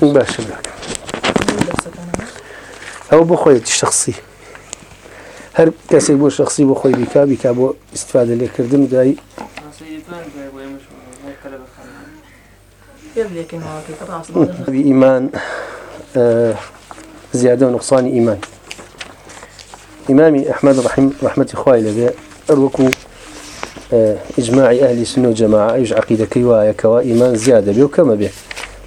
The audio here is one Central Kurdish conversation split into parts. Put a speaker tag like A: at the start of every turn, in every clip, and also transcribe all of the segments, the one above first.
A: باش ئەو بۆ خۆیەتی شخصی هەر کەسێک بۆ شخصی بۆ خۆی بیکا بیکا بۆ استفاده لێکردن دای ئیمان زیادە و نقصانی ئیمان ئیمامی ئەحمد ڕحیم ڕحمەتی خوای لەبێ ئەر وەکو ئجمماعی ئەهلی سن و جەماعیش عقیدەکەی وایەکەوە ئیمان زیادە بێ و کەمە بێ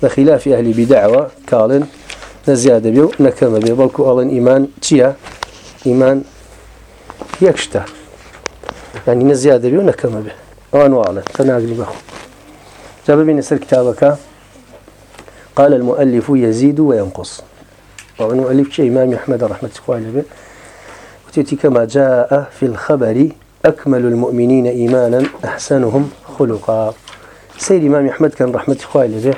A: لە خلافی ئەهلی بیداوە کاڵن نە زیادە بێ و نەکەمە بێ بەڵکو ئەڵن ئیمان چییە؟ ئیمان یەک شتە ینی نە زیادە بێ و نەکەمە بێ ئەوان واڵە تەناگری بەخۆ جا ببینە سەر کتابەکە قال المؤلف يزيد وينقص طبعا المؤلف شيء إمام أحمد رحمة الله عليه وتيتي كما جاء في الخبر ئەکمل المؤمنینە ئیمانن ئەحسنهم خلوقا سەیری مامی ئەحمد کەن ڕحمەتی خوای لەبێ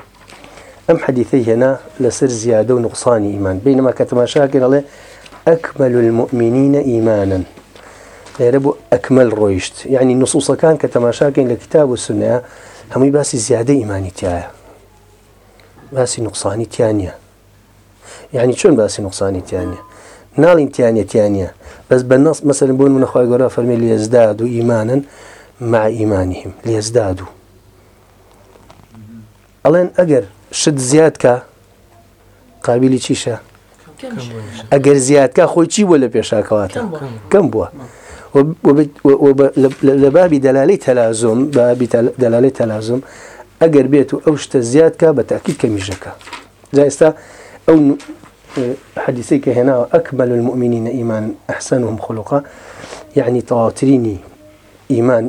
A: ئەم حەدیثەی هێنا لەسەر زیادە و نقصانی ئیمان بینەما کە تەماشاکەن ئەڵێ ئەکمل المؤمنینە ئیمانن لێرە بۆ ئەکمل ڕۆیشت یعنی نوسوسەکان کە تەماشاکەین لە کتاب و سنەیە هەمووی باسی زیادە ئیمانی تایە باسی نقصانی تیانە یعنی چۆن باسی نقصانی تیانە ناڵین تیانەتیانە بس بالنص مثلا بون من أخوة قراء فرمي ليزدادوا إيمانا مع إيمانهم ليزدادوا ألين أجر شد زياد كا قابلي تشيشا ئەگەر زیادکە خۆی چی بووە لە پێشاکەواتە کەم بووە لە بابی دەلالی تەلازۆم بابی دەلالی تەلازۆم ئەگەر بێت و ئەو شتە زیادکە بە تاکیید کەمیژەکە جا ئێستا ئەو حەدیسەی کە هێناوە ئەکبل المؤمنینە ئیمان ئەحسنهم خلقا یعنی تەواترینی ئیمان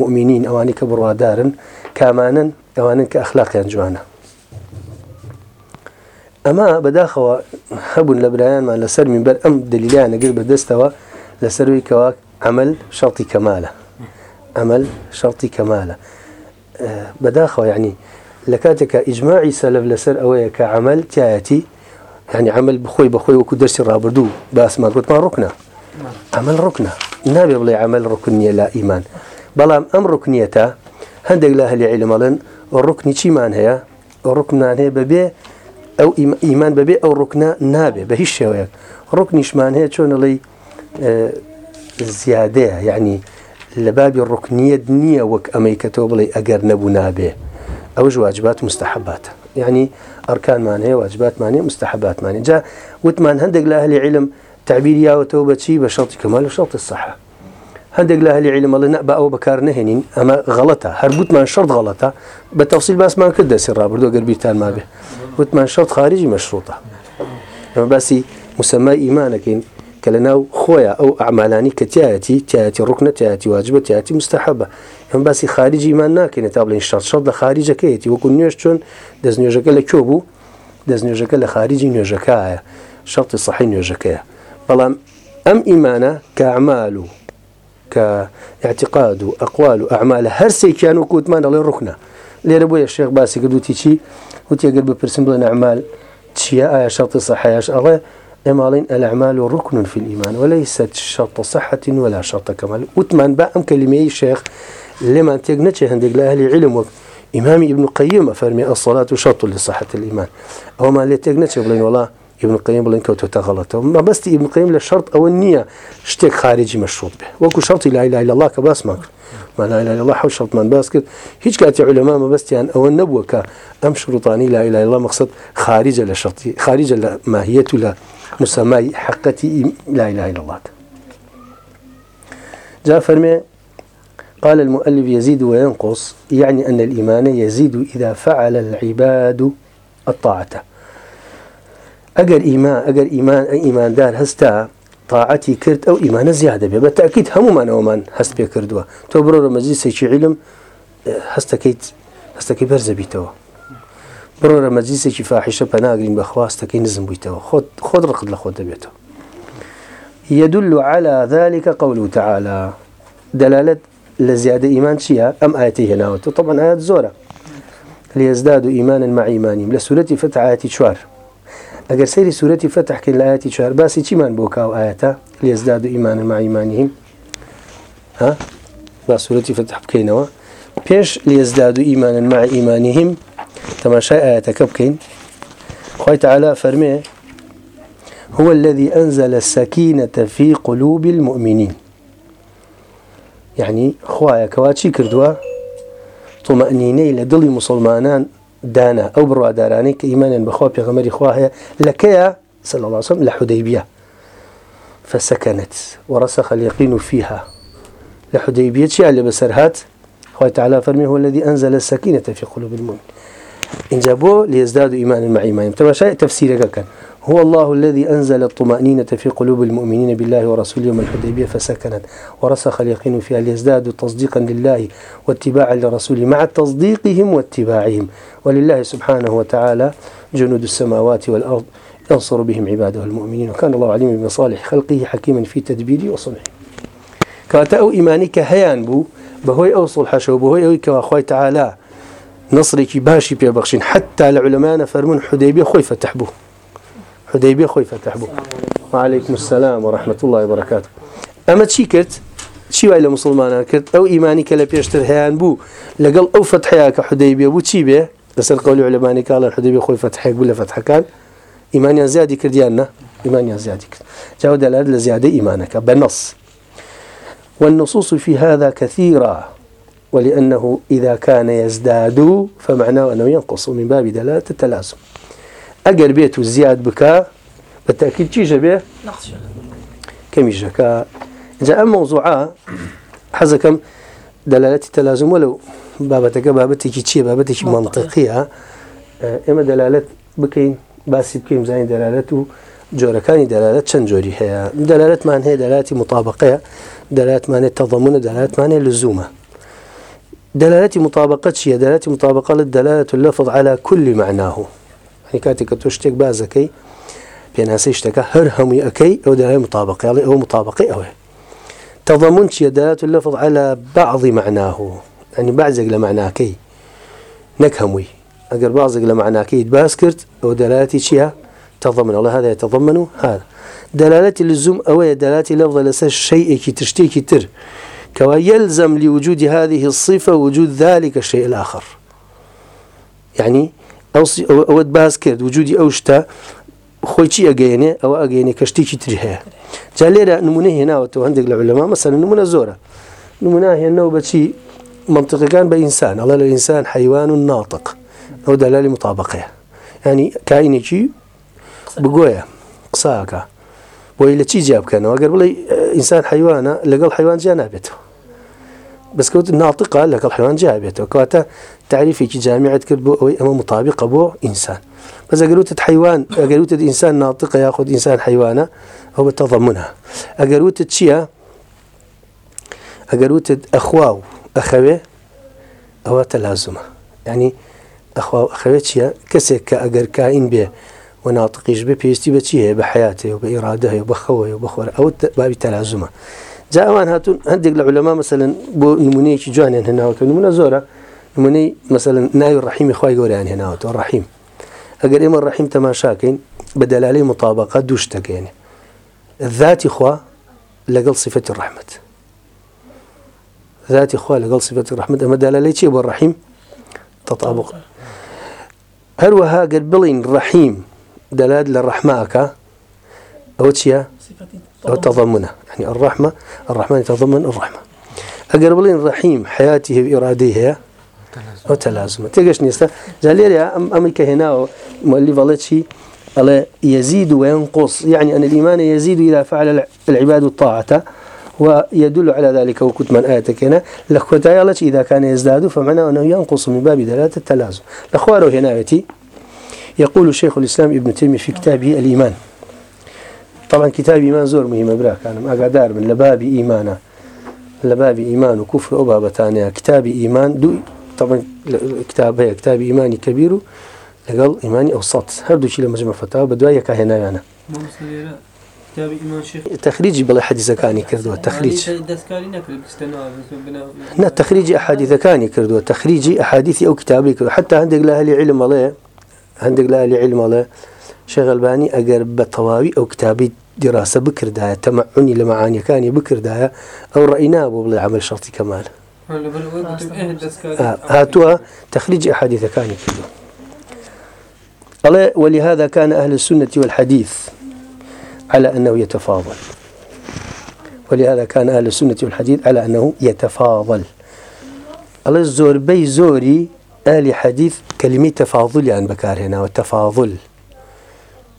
A: مؤمنین ئەوانی کە بڕوادارن کامانن ئەوانن کە ئەخلاقیان جوانە ئەما بەداخەوە هەبوون لە برایانمان لەسەر من بەر ئەم دلیلیانەگر بەدەستەوە لەسەروی کەوا ئەمەل شەڵتی کەمالە ئەمەل شەڵتی کەمالە بەداخەوە یعنی لە کاتێکە ئیجمماعی سەلف لەسەر ئەوەیە کە ئەمەل تایەتی ینی عمل بخۆی بەخۆی وەکو دەرسی ڕابردوو باسمان ڕوتمان ڕکنە ئەمەل ڕکنە نابێ بڵێ عمل ڕکنیە لە ئیمان بەڵام ئەم ڕکنیەتە هەندێک لە هەلی عیلمەڵن ڕکنی چیمان هەیە ڕکنان هەیە بەبێ ئەو ئیمان بەبێ ئەو ڕکنە نابێ بە هیچ شێوەیەک ڕکنیشمان هەیە چۆنەڵی زیادەیە یعنی لە بابی ڕکنیەت نییە وەک ئەمەیکەەوە بڵێ ئەگەر نەبوو نابێ ئەوش واجبات مستحباتە یعنی ئەرکانمان هەیە واجباتمانێ مستحباتمانێ جا وتمان هەندێک لە هەلی علم تعبیریاوەتەوە بەچی بە شڵتی کەمال و شڵتە سەحە هەندێک لە هەلی علممەڵە نە بە ئەوە بەکار نەهێنین ئەمە غەڵەتە هەرگوتمان شەرت غەڵەتە بە تەفسیل باسمان کرد دەسی ڕابردۆ گەربیرتان ما بێ وتمان شەرت خارجی مەشروطە ئەمە باسی مسەمای ئیمانەکەین کە لە ناو خۆیە ئەو ئەعمالانی کە تایەتی تایەتی ڕوکنە تایەتی واجبە تایەتی مستحبە هەم باسی خارجیمان ناکەێنێت تا بڵین شەڕ شەڵ لە خارجەکەیەتی وەکو نوێش چۆن دەست نوێژەکە لە کۆ بوو دەست نوێژەکە لە خارجی نوێژەکەایە شەڵی سەحی نوێژەکەیە بەڵام ئەم ئیمانە کە ئەعمال و کە اعتقاد و ئەقوال و ئەعمالە هەر سێکیان و کووتمان دەڵێ ڕوخنە لێرە بۆیە شێخ باسی کردوتی چی وتیەگەر بپرسم بڵێن ئەعمال چییە ئایا شەڵی سەحەیەش ئەڵێ ئێماڵین ئەلعمال و ڕکن في الإيمان وليست شرط صحة ولا شرط كمال وتمان با ئەم کەلیمەی شێخ لێمان تێک نەچێ هەندێک لە هەلی علم وەک ئیمامی ابن قیم فەرمی ئەسڵات و شرط لصحة الإيمان ئەومان لێ تێک نەچێ بڵین وڵا ابن قیم بڵین کەوتۆتە غەڵەتەوە مەبەستی ابن قیم لە شرط ئەوە نییە شتێک خارجی مەشروط بێ وەکو شرطی لا إله إلا الله کە باسمان کرد ما لا إله إلا الله حو شرطمان باس کرد هیچ کاتی علما مەبەستیان ئەوە نەبووە کە ئەم شروطانی لا إله إلا الله مقصد خارجە لە شرطی خارجە لە ماهیەت و لە مسمای حقتي لا إله إلا الله جاء فرمي قال المؤلف يزيد وينقص يعني أن الإيمان يزيد إذا فعل العباد الطاعة أجر إيمان أجر إيمان إيمان دار هستا طاعتي كرت أو إيمان زيادة بي بالتأكيد هم من أو من هست بي كردوا تو برو رمزي سيشي علم هستكيت هستكي برزبيتوا بڕۆ لە مەجلیسێکی فاحیشە پەناگرین بە خواستەکەی نزم بوویتەوە خۆت ڕقت لە خۆت دەبێتەوە يدل على ذلك قوله تعالى دلالة لزيادة إيمان شيئا أم آياته ناوت طبعا آيات زورة ليزدادوا إيمانا مع إيمانهم لسورة فتح آياتي شوار أقر سيري سورة فتح كن لآياتي شوار باسي كمان بوكاو آياتا ليزدادوا إيمانا مع إيمانهم ها با سورة فتح بكينوا بيش ليزدادوا إيمانا مع إيمانهم تەماشای ئاەتەکە بکەین خی تعالا فەرمێ هو الذي أنزل السكينة في قلوب المؤمنين يعني خوايا كواتشي كردوا طمأنيني لدلي مسلمانان دانا أو برواداراني كإيمانا بخوا بيغمري خواهي لكيا صلى الله عليه وسلم لحديبية فسكنت ورسخ اليقين فيها لحديبية شيء اللي بسرهات خواهي تعالى فرمي هو الذي أنزل السكينة في قلوب المؤمنين اینجا بۆ لێزداد و ئیمان مەعیمانیم تەماشای تەفسیرەکەکەن هو الله الذي أنزل الطمأنينة في قلوب المؤمنين بالله ورسوله يوم الحديبية فسكنت ورسخ اليقين فيها ليزدادوا تصديقا لله واتباعا لرسوله مع تصديقهم واتباعهم ولله سبحانه وتعالى جنود السماوات والأرض ينصر بهم عباده المؤمنين وكان الله عليما بمصالح خلقه حكيما في تدبيره وصنعه كاتأو إيمانك هيان بو بهوي أوصل حشو بهوي أوي كواخوي تعالى نصرێکی باشی پێبخشین حتا لە علمانە فەرمون حودەیبێ خۆی فتح بوو حودەیبێ خۆی فتح بوو وعليكم السلام ورحمة الله وبركاته ئەمە چی کرد چی وای لە مسلمانان کرد ئەو ئیمانی کە لە پێشتر هیان بوو لەگەڵ ئەو فتحەیە کە حودەیبێ بوو چی بێ لەسەر قولی علمانی کاڵە حودەیبێ خۆی فتحێک بوو لە فتحەکان ئیمانیان زیادی کردیان نە ئیمانیان زیادی کرد جاو دەلات لە زیادە ئیمانەکە بە نص والنصوص في هذا كثيرة ولأنه إذا كان يزداد فمعناه أنه ينقص من باب دلالة التلازم أجر بيت زياد بكا بالتأكيد كي جبه كم يجكا جاء موضوعا حزكم دلالة التلازم ولو بابتك بابتك كي بابتك منطقية إما دلالة بكين باسی بکەین زانین دەلالەت و جۆرەکانی دەلالەت چەند جۆری هەیە دەلالەتمان هەیە دەلاتی مطابقەیە دەلاتمانێت تەضمونە دەلاتمانێت لزومە دلالة مطابقة شيء دلالة مطابقة للدلالة اللفظ على كل معناه يعني كاتك تشتك بازكي بيناسي اشتكى هر همي أكي أو دلالة مطابقة يعني أو مطابقة أو تضمن شيء دلالة اللفظ على بعض معناه يعني بعضك لمعناكي نكهمي أقر بعضك لمعناكي باسكرت أو دلالة شيء تضمن الله هذا يتضمن هذا دلالة اللزوم أو دلالة لفظ لسه شيء كي تشتكي تر كوا يلزم لوجود هذه الصفة وجود ذلك الشيء الآخر يعني ئەو باز کرد وجودی ئەو شتە خۆی چی ئەگەێنێ ئەوە ئەگەێنێ کەشتێکی تر هەیە جا لێرە نمونە هێناوەەوە هەندێک لە لەما مەسەر نمونە زۆرە نمونە هێنەوە بەچی منطقەکان بە ئینسان ئەڵە لە ئینسان حیوان و ناتق ئەو دەلالی مطابقەیە ینی کاینێکی بگۆیە قساکە بۆی لە چی جیابکەنەوە گەر بڵێ ئینسان حیوانە لەگەڵ حیوان جیا نابێتەوە بەسکەوت ناتقا لەگەڵ حیوان جیا بێتەوە کەواتە تعریفێکی جامعەت کرد بۆ ئەوەی ئەمە مطابقە بۆ ئینسان بەس ئەگەروتت حیوان ئەگەروتت ئینسان ناتقە یاخود ئینسان حیوانە ئەو بە تەضمونە ئەگەروتت چییە؟ ئەگەروتت ئەخوا و ئەخەوێ ئەوە تەلازمە ینی ئەخەوێت چییە کەسێک کە ئەگەر کاین بێ و ناتقیش بێ پێویستی بە چی هەیە بە حیاتەیە و بە ئیرادە هەیە بەخەوەی و بخۆرە ئەوە بابی تەلازمە. جاوان هاتون هەندێک لە علەما مثلن بۆ نمونەیەکی جوانیان هێناوەکە نمونە زۆرە نمونەی مثلن ناوی ڕحیمی خی گەوریان هێناوەوە ڕحیم ئەگەر ئێمە ڕحیم تەماشاکەین بە دەلالەی مطابقە دوو شتەکەێنێ ذاتی خوا لەگەڵ صفەتی ڕحمت ذاتی خوا لەگەڵ صفەتی ڕحمت ئەمە دەلالەی چی بۆ ڕحیم تطابق هەروەها گەر بڵین ڕحیم دەلات لە ڕەحماکە أو تشيا أو تضمنه يعني الرحمة الرحمن تضمن الرحمة أقربلين رحيم حياته وإراديه أو تلازم تيجش نيستا زاليريا أم أمريكا هنا مؤلف الله شي الله يزيد وينقص يعني أن الإيمان يزيد إذا فعل العباد الطاعة ويدل على ذلك وكتما آياتك هنا لكوتايا الله إذا كان يزداد فمعنى أنه ينقص من باب دلالة التلازم لأخواره هنا يقول شيخ الإسلام ابن تيمية في كتابه الإيمان طبعا کتاب ایمان زۆر مهمە براکانم ئاگادار بن لە بابی ئیمانە لە بابی ئیمان و کوفر ئەو بابەتانەیە کتابی ئیمان دوو طبعا کتابەیە کتابی ئیمانی کەبیر و لەگەڵ ئیمانی ئەو سەد هەردووچی لە مەجمە فەتاوە بە دوای یەکە هێناویانە تەخریجی بڵێ حەدیزەکانی کردووە تەخریج نە تەخریجی ئەحادیثەکانی کردووە تەخریجی ئەحادیثی ئەو کتابی کرد حتا هەندێک لە هەلی علم مەڵێ هەندێک لە هەلی علم مەڵێ شێغلبانی ئەگەر بە تەواوی ئەو کتابی دیڕاستە بکردایە تەمەعونی لە مەعانیەکانی بکردایە ئەو ڕئینا بۆ بڵێ عمل شەڵتی کەمال هاتووە تەخلیجی حادیەکانی کردو ئەڵێ ولهذا كان أهل السنة والحديث على أنه يتفاضل ولهذا كان أهل السنة والحديث على أنه يتفاضل الله الزور بي زوري أهل حديث كلمة تفاضل يعني بكار هنا والتفاضل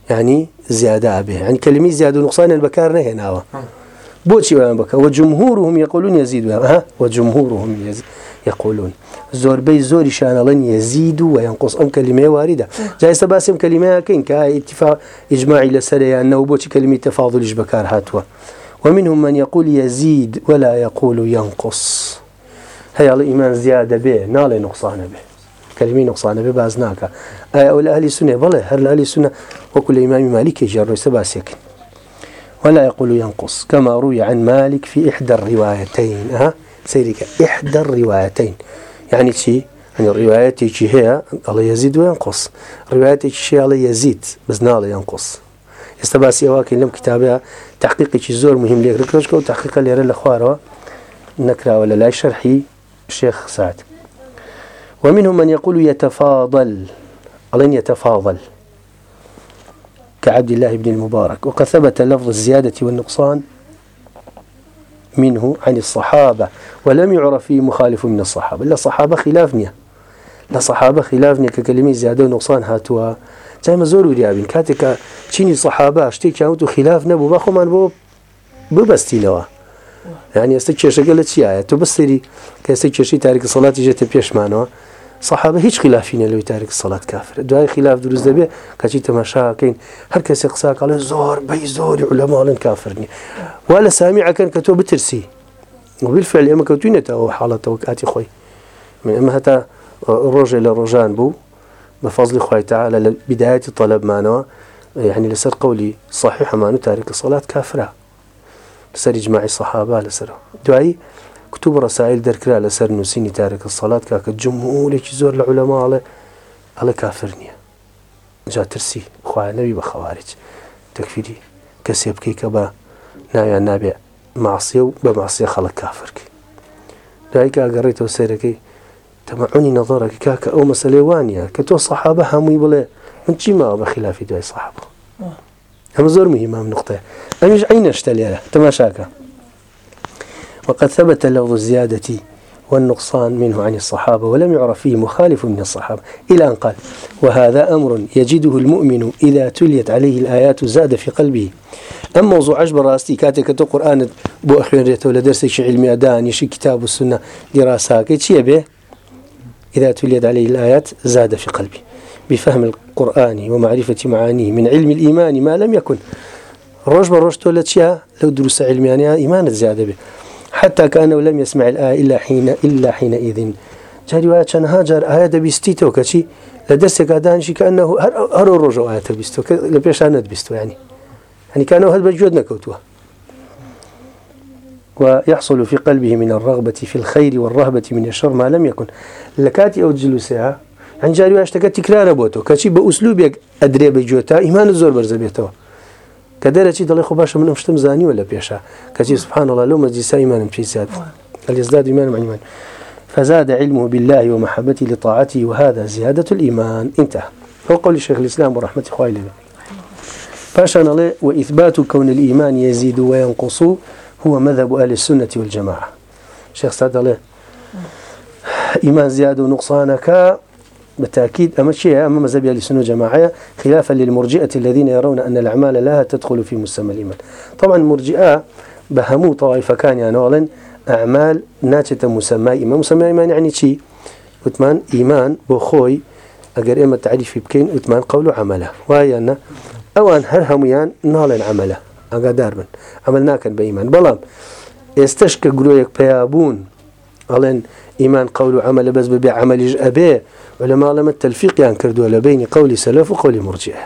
A: ینی زیاده بێ ئەن کلمی زیاد و نقصانیان بەکار نهێناوە بۆچی ویان بکە وە جمهور هم یقولون یزید وە جمهور هم یقولون زۆربەی زۆری شانەڵەن یەزید و وەیان قۆس ئەم کللیمەیە واریدا جایستا باسیم کللیمەیەکەین کە ئتیفا ئیجمماعی لەسەریانەوە بۆچی کلمی تەفاضلیش بەکار هاتووە ومنهم من يقول يزيد ولا يقول ينقص هەیاڵ ئیمان زیادە بێ ناڵێ نقصانە بێ کەلمی نقصانە بێ باز ناکە ئایا ئەو لە ئەلی سونێ بڵێ هەر لە ئەلی سونە وەکو لە ئیمامی مالیکی ژێڕۆیسە باسێکن ولا يقول ينقص كما روي عن مالك في إحدى الروايتين ها سيرك إحدى الروايتين يعني شي يعني روايتي شي هي الله يزيد وينقص روايتي شي الله يزيد بس نال ينقص استباسي واكن لم كتابها تحقيق شي زور مهم ليك ركرشكو تحقيق اللي راه الاخوار نكرا ولا لا شرحي الشيخ سعد ومنهم من يقول يتفاضل ألين يتفاضل كعبد الله بن المبارك وقد ثبت لفظ الزيادة والنقصان منه عن الصحابة ولم يعرف فيه مخالف من الصحابة لا صحابة خلافنية لا صحابة خلافنية ككلمة زيادة ونقصان هاتوا جامە زۆر وریابین کاتێکە چینی سەحابا شتێکیاوت و خلاف نەبوو بە خۆمان بۆ ببستینەوە یعنی ئێستا کێشەکە لە چیایە تۆ بستری کە ئێستا کێشی تاریکە سەڵاتی ژێتە پێشمانەوە صحابە هیچ خلافینە لەوی تارێک سەڵات کافر دوای خلاف دروست دەبێ کەچی تەماشاکەین هەر کەسێک قساکڵێ زۆر بەی زۆری لەماڵن کافرنی وا لە سامی ئەکەن کە تۆ بترسی وبیلفعل ئێمە کەوتوینێتەوە حاڵەتەوە کاتی خۆی من ئەمە هەتا ڕۆژێ لە ڕۆژان بوو بە فەزلی خۆیتە لە بدایەتی طلبمانەوە یعنی لەسەر قولی صحی حەمان و تاریکە سەڵات کافرا لەسەر جماعی سەحابا لەسەرەوە دوایی کتوب ڕسایل دەرکرا لەسەر نووسینی تارەکە سەڵات کاکە جمهورێکی زۆر لە عولەماڵێ ئەڵە کافر نییە جا ترسی خوانەوی بە خەوارج تەکفیری کەسێ بکەی کە بە ناویان نابێ ماسیە و بە ماسیە خەڵک کافرکی دایکە ئەگەڕێتەوە سەرەکەی تەمەعونی نەظڕێکی کاکە ئەو مەسلێ وانە کە تۆ سەحابە هەمووی بڵێ من چی ماوە بە خلافی دوای سەحاب هەمە زۆر مهمام نقطێ ئەمیش عینە شتە لێرە تەماشاکە وقد ثبت لفظ الزيادة والنقصان منه عن الصحابة ولم يعرف فيه مخالف من الصحابة إلى أن قال وهذا أمر يجده المؤمن إذا تليت عليه الآيات زاد في قلبه أما موضوع عجب راستي كاتك تو قرآن بو أخوين ريتو لدرسك علمي أدان يشي كتاب السنة دراسة كي به إذا تليت عليه الآيات زاد في قلبه بفهم القرآن ومعرفة معانيه من علم الإيمان ما لم يكن روش بروش تولد شيئا لو دروس علميانية إيمانت زيادة به حتى كان ولم يسمع الآية إلا حين إلا حينئذ جاري وایە چەندها جار ئایا دەبیستیتەوە کەچی لە دەستێکا دانیشی کە ئەنە هەر ڕۆژە ئاەتە بیستەوە لە پێشان نەتبیستوانی هەنیکانەوە هەر بەجوێت نەکەوتووە ويحصل في قلبه من الرغبة في الخير والرهبة من الشر ما لم يكن لكاتي أو جلوسها عن جاري واشتكت تكرار بوتو كشي بأسلوبك أدري بجوتا إيمان الزور برزبيتو کە دەرەچی دەڵێ خۆ باشە منم شتم زانیوە لە پێشە کەچی سبحانەڵە لەو مەجیسا ئیمانم پێی زیاد ئەلێزدا دیمان مەنیمان فزاد علمه بالله ومحبته لطاعته وهذا زيادة الإيمان انتهى هو قول الشيخ الإسلام ورحمة الله لنا فاشان الله وإثبات كون الإيمان يزيد وينقص هو مذهب أهل السنة والجماعة شيخ سعد الله إيمان زيادة ونقصانك بالتأكيد أما شيء أما مذهب السنة جماعية خلافا للمرجئة الذين يرون أن الأعمال لا تدخل في مسمى الإيمان طبعا مرجئة بهمو طائفة كان يعني أولا أعمال ناتشة مسمى إيمان مسمى إيمان يعني شيء وثمان إيمان بخوي أجر إما تعريف بكين وثمان قول عمله وهي أن أوان هر هميان نال عمله أقدر من عملنا كان بإيمان بلام استشكى قلوك بيابون ألين إيمان قول عمل بس ببيع عمل أبيه ولما لما التلفيق يعني كردوا لبين قولي سلف وقولي مرجئه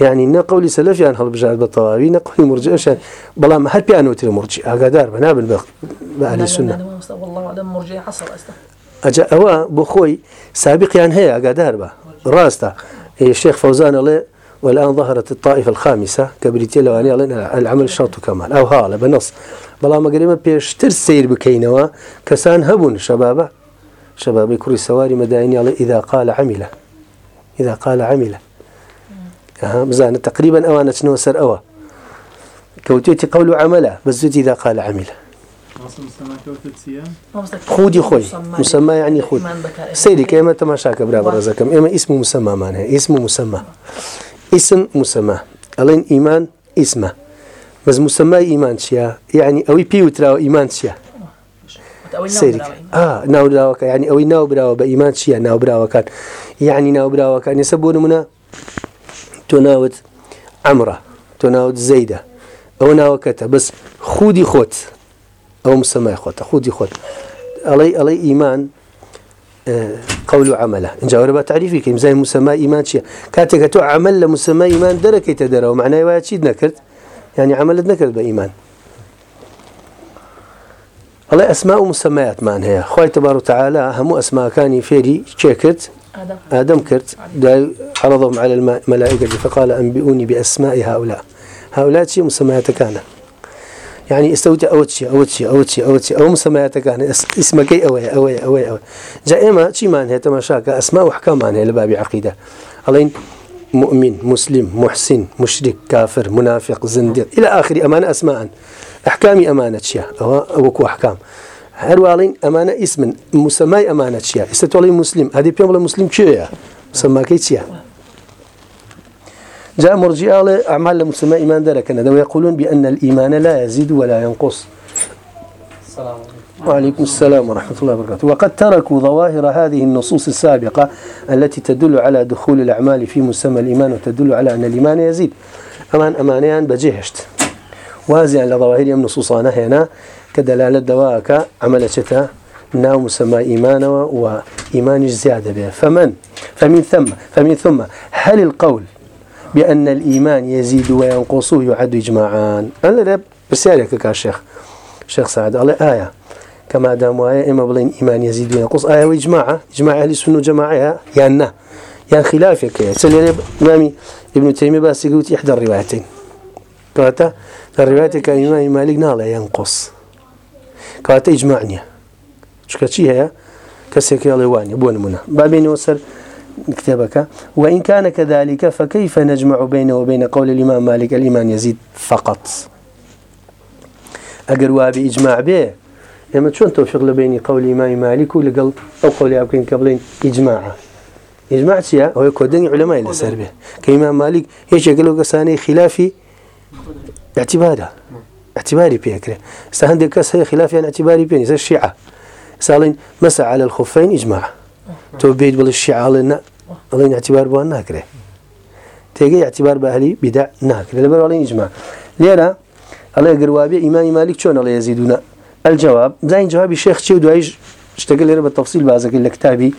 A: يعني نا قولي سلف يعني هل بجعل بالطواوي نا قولي مرجئه شان بلا ما حد بيان وتر مرجئه هكذا بنا بالبخ بأهل السنة
B: والله أعلم مرجئه حصل أصلا
A: أجا أوا بخوي سابق يعني هي أقدار با راستا الشيخ فوزان الله والآن ظهرت الطائفة الخامسة كبريتيا لواني علينا العمل الشاط كمان أو هالا بنص بلا ما قريبا بيشتر سير بكينوا كسان هبون شبابه شەبابی کوڕی سەواری مەداینی ئەڵێ ئیدا قال عمیلە ئیدا قال عمیلە بزانە تقریبا ئەوانە چنەوە سەر ئەوە کەوتێتی قەول و عملە بە زودی دا قال عمیلە
C: خودی خۆی مسمما
A: عنی خود سەیری کە ئێمە تەماشاکە برا بەڕزەکەم ئێمە ئیسم و مسەمامان هەیە ئیسم و مسەما ئیسم مسەما ئەڵێن ئیمان ئیسمە بەس مسەمای ئیمان چیە یعنی ئەوەی پێ وتراوە ئیمان چیە ناوراوەکە ینی ئەوەی ناوبراوە بە ئیمان چییە ناوبراوەکان یعنی ناوبراوەکان ێسە بۆ نمونە تۆ ناوت ئەمرە تۆ ناوت زەیدە ئەو ناوەکەتە بەس خودی خۆت ئەو مسەمای خۆتە خودی خۆت ئەڵی ئەڵی ئیمان قول عمله اینجا وەرە بە تعریفی کەیم زای مسەما ئیمان چییە کاتێککە تۆ عمل لە مسەما ئیمان دەرەکەیتە دەرەوە معنای وایە چیت نەکرد ینی عملت نەکرد بە ئیمان ئەڵێ ئەسما و مسەمایاتمان هەیە خی تەبار و تعالا هەموو ئەسماکانی فێری چێکرد ئادەم کرد عرضهم على الملائكة فقال أنبئوني بأسماء هؤلاء هؤلاء شيء مسميات كان يعني استوتي أوت شيء أوت شيء أوت شيء أوت شيء أو مسميات كان اسمك أي أوي أوي أوي أوي جاء إما شيء ما أنهي تماشاك أسماء وحكام أنهي لباب عقيدة ألين مؤمن مسلم محسن مشرك كافر منافق زنديق إلى آخر أمان أسماء ئەحکامی ئەمانە چییە ئەوە ئەوەکو حکام هەرواڵین ئەمانە ئیسمن موسەمای ئەمانە چییە ئستا تۆڵی مسلیم هەدی پێم بڵە مسلیم کێە مسەماکەی چییە جاء مرجئه اعمال المسلمين ايمان ذلك انهم يقولون بان الايمان لا يزيد ولا ينقص السلام وعليكم السلام ورحمة الله وبركاته وقد تركوا ظواهر هذه النصوص السابقة التي تدل على دخول الأعمال في مسمى الإيمان وتدل على أن الإيمان يزيد أمان أمانيان بجهشت وازیان لە ڕاهری ئەم نسوسانە هێنا کە دەلالت دەواکە ئەمە لەچێتە ناو مسمما ئیمانەوە و ئیمانیش زیادە بێ فمن فمن ثم فمن ثم هل القول بأن الإيمان يزيد وينقص يعد إجماعا أنا لا بسيارك كا شيخ شيخ سعد الله آية كما دام وآية إما بلين إيمان يزيد وينقص آية وإجماع إجماع أهل السنة جماعها يعني نه يعني خلافك تسلي إمامي ابن تيمية بس يقول إحدى الروايتين قالت لە ڕێواتێکە ئیمانی مالیک ناڵێ یان قۆس کاتە ئیجمع نییە چکە چی هەیە کەسێکی ئەڵێوانە بۆ نمونە بابێنەوە سەر کتابەکە وإن كان كذلك فكيف نجمع بينه وبين قول الإمام مالك الإمام يزيد فقط ئەگەر وابی ئیجماع بێ ئێمە چۆن تۆفق لە بینی قولی مای مالیک و لەگەڵ ئەو قولی بکەین کە بڵین ئیجماع ئیجماع چیە ئەوەی کۆدەنی علەمای لەسەر بێ کە ئیمان مالیک هیچ ێگەل و کەسانەی خلافی ئەتیبارە ئەتیباری پێکرێ ستا هەندێک کەس هەیە خلافیان ئەتیباری پێنی زە شیع ساڵین مەسە على الخفين ئیجمع تۆ بێیت بڵێ شیعاڵێن ئەڵین ئەتیبار بووان ناکرێ تێگەی ئەتیبار بە هەلی بیدا ناکرێ لەبەر ئەڵین ئیجمع لێرە ئەڵێ گروابێ ئیمانی مالیک چۆن ئەڵێ یزیدونە الجواب زاین جوابی شێخ چی و دوایش شتەکە لێرە بە تەفسیل بازەکە لە کتابی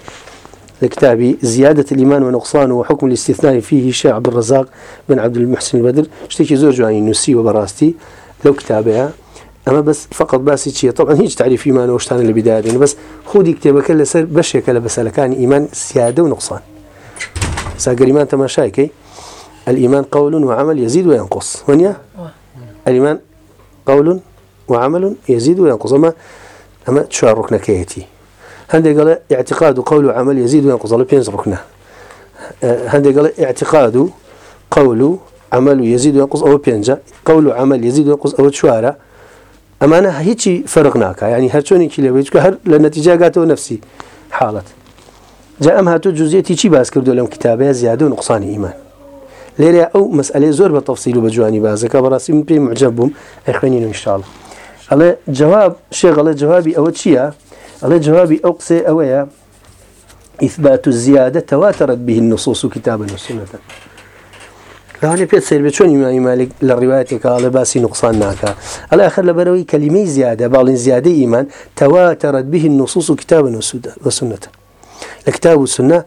A: لكتاب زيادة الإيمان ونقصانه وحكم الاستثناء فيه الشيخ عبد الرزاق بن عبد المحسن البدر اشتكي زور جواني نسي وبراستي لو كتابها أما بس فقط باسي شيء طبعا هيج تعريف إيمان وشتان البداية يعني بس خودي كتابك لسر بشيك لبس لكان إيمان زيادة ونقصان ساقر إيمان تماشايكي الإيمان قول وعمل يزيد وينقص ونيا الإيمان قول وعمل يزيد وينقص أما أما تشارك نكيتي هەندێک قال اعتقاد وقول وعمل يزيد وينقص على بينز ركنه هندي قال اعتقاد قول عمل يزيد وينقص او بينجا قول عمل يزيد وينقص او شوارع اما انا هيجي فرق ناكا يعني هرچوني كي لبيج هر للنتيجه قاتو نفسي حالت جاء ام هاتو جزئيتي چی باز کردو لم كتابه زياده ونقصان ايمان ليري او مساله زور بتفصيل وبجواني بازك براسي من بي معجبهم اخواني ان شاء الله الله جواب شيخ الله جوابي او تشيه ئەڵێ جوابی ئەو قسێ ئەوەیە ئیثبات و زیادە تەواتەڕەت بهین نصوص و کتابە نووسونەتە لەوانێ پێت سێر بێت چۆن ئیمامی مالک لە ڕیواتێکە ئاڵە باسی نقصان ناکە ئەلا ئەخر لە بەرەوەی کەلیمەی زیادە باڵین زیادە ئیمان تەواتەڕەت بهین نصوص و کتابە نووسونەتە لە کتاب و سنە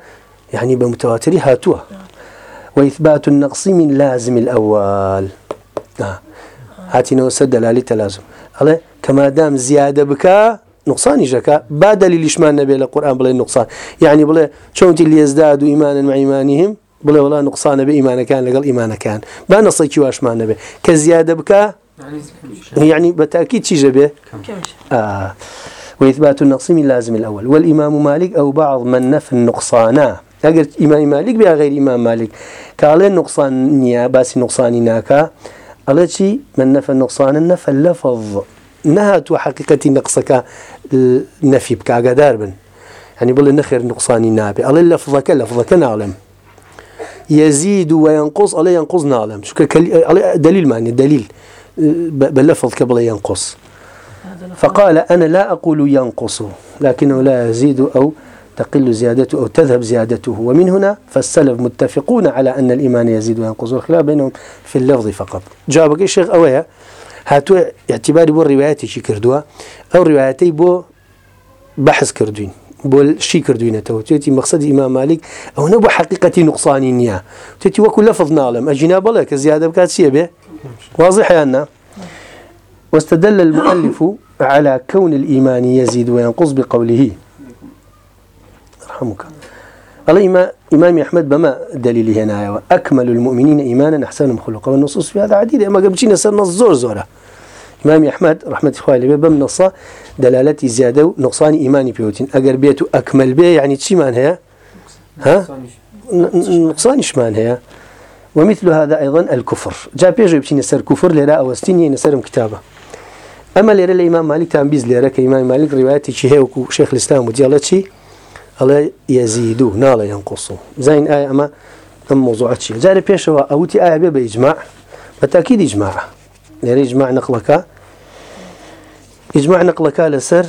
A: یعنی بە متەواتری هاتووە وإثبات النقص من لازم الأول هاتینەوە سەر دەلالی تەلازم ئەڵێ کەمادام زیادە بکە نقصانی ژەکە با دەلیلیشمان نەبێ لە قورآن بڵێ نقصان یعنی بڵێ چۆنتی لێزداد و ئیمانن مەیمانیهم بڵێ وڵا نقصانە بە ئیمانەکان لەگەڵ ئیمانەکان با نەسەکی واشمان نەبێ کە زیادە بکە يعني بتأكيد شيء جبه آه. وإثبات النقص من لازم الأول والإمام مالك أو بعض من نفى النقصان أجر إمام مالك بها غير إمام مالك كعلى النقصان نيا بس نقصان ناكا على شيء من نفى النقصان نفى اللفظ نەهاتوە حقیقەتی نەقسەکە نەفی بکگەدار بن هەنی بڵێ نەخێر نقصانی نابێ ئەڵێ لە فڵەکە لە فڵەکە ناڵێم يزيد وينقص عليه ينقص نعلم شو دليل معني دليل بلفظ قبل ينقص فقال أنا لا أقول ينقص لكنه لا يزيد أو تقل زيادته أو تذهب زيادته ومن هنا فالسلف متفقون على أن الإيمان يزيد وينقص والخلاف بينهم في اللفظ فقط جابك الشيخ أويا هاتووە یاعتیباری بۆ ڕیواەتێکی کردووە ئەو ڕیواەتەی بۆ بەحز کردوین بۆ شی کردوینەتەوە توێتی مەقصد ئیمامالیک ئەو نە بۆ حقیقەتی نقصانی نییە توێتی وەکو لەفظ ناڵم ئەجینا بڵێ کە زیادە بکات چیە بێ واضح حیاننا واستدل المؤلف على كون الإيمان يزيد وينقص بقوله رحمك دەڵی ئیمامی ئەحمد بەمە دلیلی هێنایەوە ئەکمەل المؤمنینە ئیمانە نەحسانم خلقەوە نسوس فیادا عدیدە ئەمەگە بچینە سەر نەس زۆر زۆرە ئیمامی ئەحمد ڕحمەتی خوای لەبێ بەم نەسە دەلالەتی زیادە و نقصانی ئیمانی پێوتین ئەگەر بێت و ئەکمەل بێ یعنی چیمان هەیە نقصانیشمان هەیە ومثل هذا أيضا الكفر جاء بيجي بتين سر كفر لرا أوستين ينسرم كتابه أما لرا الإمام مالك تنبيز لرا كإمام مالك روايتي شيخ الإسلام وديالتي ئەڵێ یەزید و ناڵێ هەن قوسو زین ئایا ئەمە ئەم مۆزوعە چیە جارە پێشەوە ئەوتی ئایا بێ بە ئیجماع بە تاکیدی ئیجماع لێرە ئیجماع نەقلەکە ئیجماع نەقلەکە لەسەر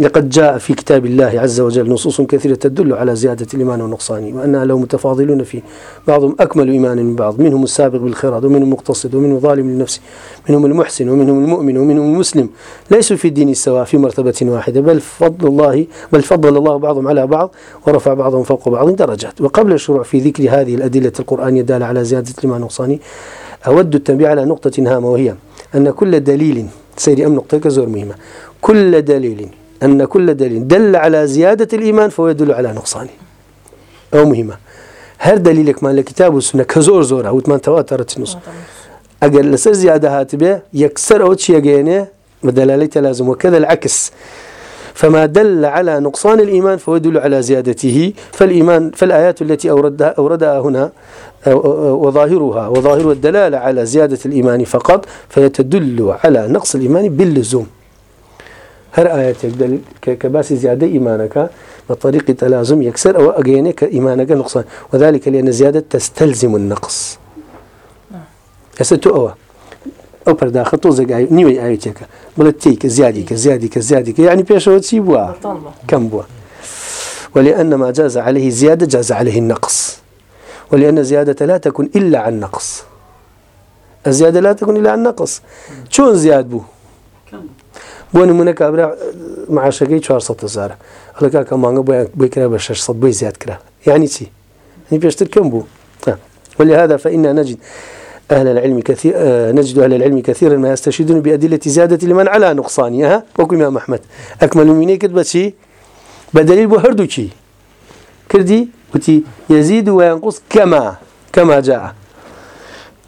A: لقد جاء في كتاب الله عز وجل نصوص كثيرة تدل على زيادة الإيمان ونقصانه وأنها لو متفاضلون فيه بعضهم أكمل إيمانا من بعض منهم السابق بالخيرات ومنهم مقتصد ومنهم ظالم لنفسه منهم المحسن ومنهم المؤمن ومنهم المسلم ليسوا في الدين سواء في مرتبة واحدة بل فضل الله بل فضل الله بعضهم على بعض ورفع بعضهم فوق بعض درجات وقبل الشروع في ذكر هذه الأدلة القرآنية الدالة على زيادة الإيمان ونقصانه أود التنبيه على نقطة هامة وهي أن كل دليل سيري أم نقطة زور مهمة كل دليل أن كل دليل دل على زيادة الإيمان فهو يدل على نقصانه أو مهمة هر دليلك مال الكتاب والسنة كزور زورة وتمان تواترة النص أقل لسر زيادة هاتبة يكسر أو شيء جينه بدلالة لازم وكذا العكس فما دل على نقصان الإيمان فهو يدل على زيادته فالإيمان فالآيات التي أوردها, أوردها هنا وظاهرها وظاهر الدلالة على زيادة الإيمان فقط فيتدل على نقص الإيمان باللزوم هەر ئاەتێک کە باسی زیادە ئیمانەکە بە طریقی تەلازم یەکسەر ئەوە ئەگەێنێ کە ئیمانەکە نقصان وەذلكکە لێنە زیادە تەستەلزی من نەقص ئەستا تو ئەوە ئەو پەرداخە تۆ زگای نیوەی ئاوێتێکە بڵێ تی کە زیادی کە زیادی کە زیادی کە ینی پێشەوە چی بووە کەم بووە ولأنما جاز عليه زيادة جاز عليه النقص ولأن زيادة لا تكون إلا عن نقص الزيادة لا تكون إلا عن نقص شون زياد بو بۆ نمونە کابرا معشەکەی 400 هزار ئەلە کا کە مانگە بکرا بە 600 بۆی زیاد کرا یعنی چی نی پێشتر کەم بوو ولهذا فإنا نجد أهل العلم كثير نجد أهل العلم كثيرا ما يستشهدون بأدلة زيادة لمن على نقصانها وكو إمام أحمد أكمل مني كتبة شي بدليل بهردو شي كردي وتي يزيد وينقص كما كما جاء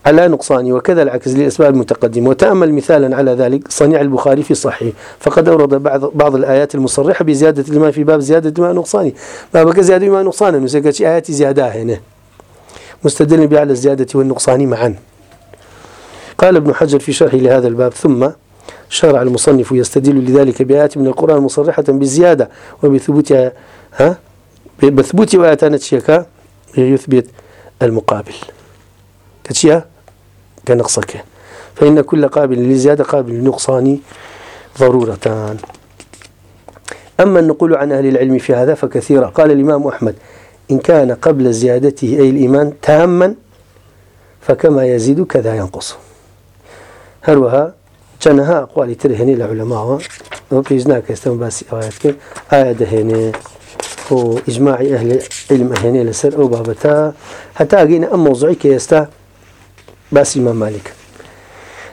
A: على نقصانه وكذا العكس لأسباب متقدمة وتأمل مثالا على ذلك صنيع البخاري في صحيح فقد أورد بعض بعض الآيات المصرحة بزيادة الماء في باب زيادة الماء نقصانه بابك زيادة الماء نقصانا نسكت آيات زيادة هنا مستدل بها على الزيادة والنقصان معا قال ابن حجر في شرحه لهذا الباب ثم شرع المصنف يستدل لذلك بآيات من القرآن مصرحة بالزيادة وبثبوتها ها بثبوت وآتانت شيكا يثبت المقابل كتشيها كنقصك فإن كل قابل لزيادة قابل لنقصان ضرورتان أما النقول عن أهل العلم في هذا فكثيرا قال الإمام أحمد إن كان قبل زيادته أي الإيمان تاما فكما يزيد كذا ينقص هروها جنها أقوال ترهني العلماء وبيزناك يستمع بس آياتك آية دهني وإجماع أهل العلم هني لسر أو بابتا حتى أجينا أم موضوعي كيستا باسی مامالیک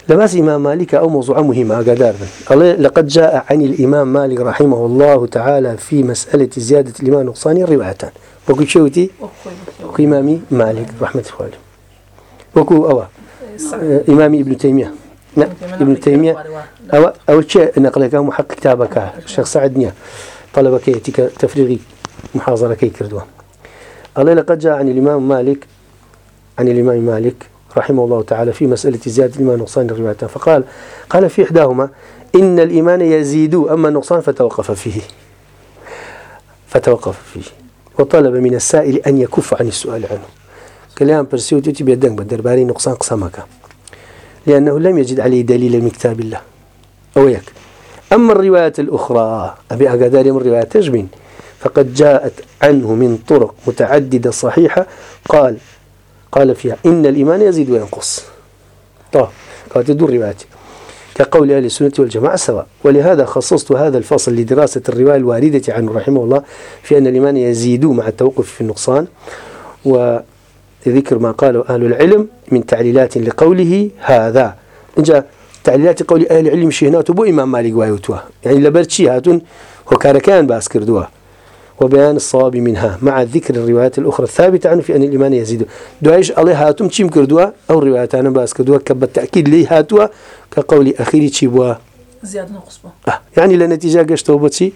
A: لە باسی مامالیکە ئەو مۆزوع مهم ئاگادار بن ئەڵێ لقد جاء عن الإمام مالك رحمه الله تعالى في مسألة زيادة الإمام نقصان روايتان وەکو چێوتی وەکو ئیمامی مالك رحمة خوال وەکو ئەوە ئیمامی ابن تيمية ابن تيمية ئەوە ئەوە چێ نەقلەکە محق کتابەکە شخص سعد نییە طلبەکەیەتی کە تەفریقی محاضرەکەی کردووە ئەڵێ لقد جاء عن الإمام مالك عن الإمام مالك رحمه الله تعالى في مسألة زيادة الإيمان نقصان الروايتان فقال قال في إحداهما إن الإيمان يزيد أما النقصان فتوقف فيه فتوقف فيه وطلب من السائل أن يكف عن السؤال عنه كلام برسيوت يتبع الدنب الدرباري نقصان قسمك لأنه لم يجد عليه دليل من كتاب الله أو يك أما الرواية الأخرى أبي أقدار من رواية تجمين فقد جاءت عنه من طرق متعددة صحيحة قال قال فيها إن الإيمان يزيد وينقص طه قالت دون روايتي كقول أهل السنة والجماعة سواء ولهذا خصصت هذا الفصل لدراسة الرواية الواردة عنه رحمه الله في أن الإيمان يزيد مع التوقف في النقصان وذكر ما قاله أهل العلم من تعليلات لقوله هذا جاء تعليلات قول أهل العلم شهنات بو إمام مالك وايوتوا يعني لبرتشي هاتون هو كان باس كردوها وبيان الصواب منها مع ذكر الروايات الأخرى الثابتة عنه في أن الإيمان يزيد دعيش الله هاتم تشيم كردوا أو روايات أنا باس كردوا كبالتأكيد لي هاتوا كقول أخيري تشيبوا زيادة نقص آه يعني لنتيجة قشتوا بتشي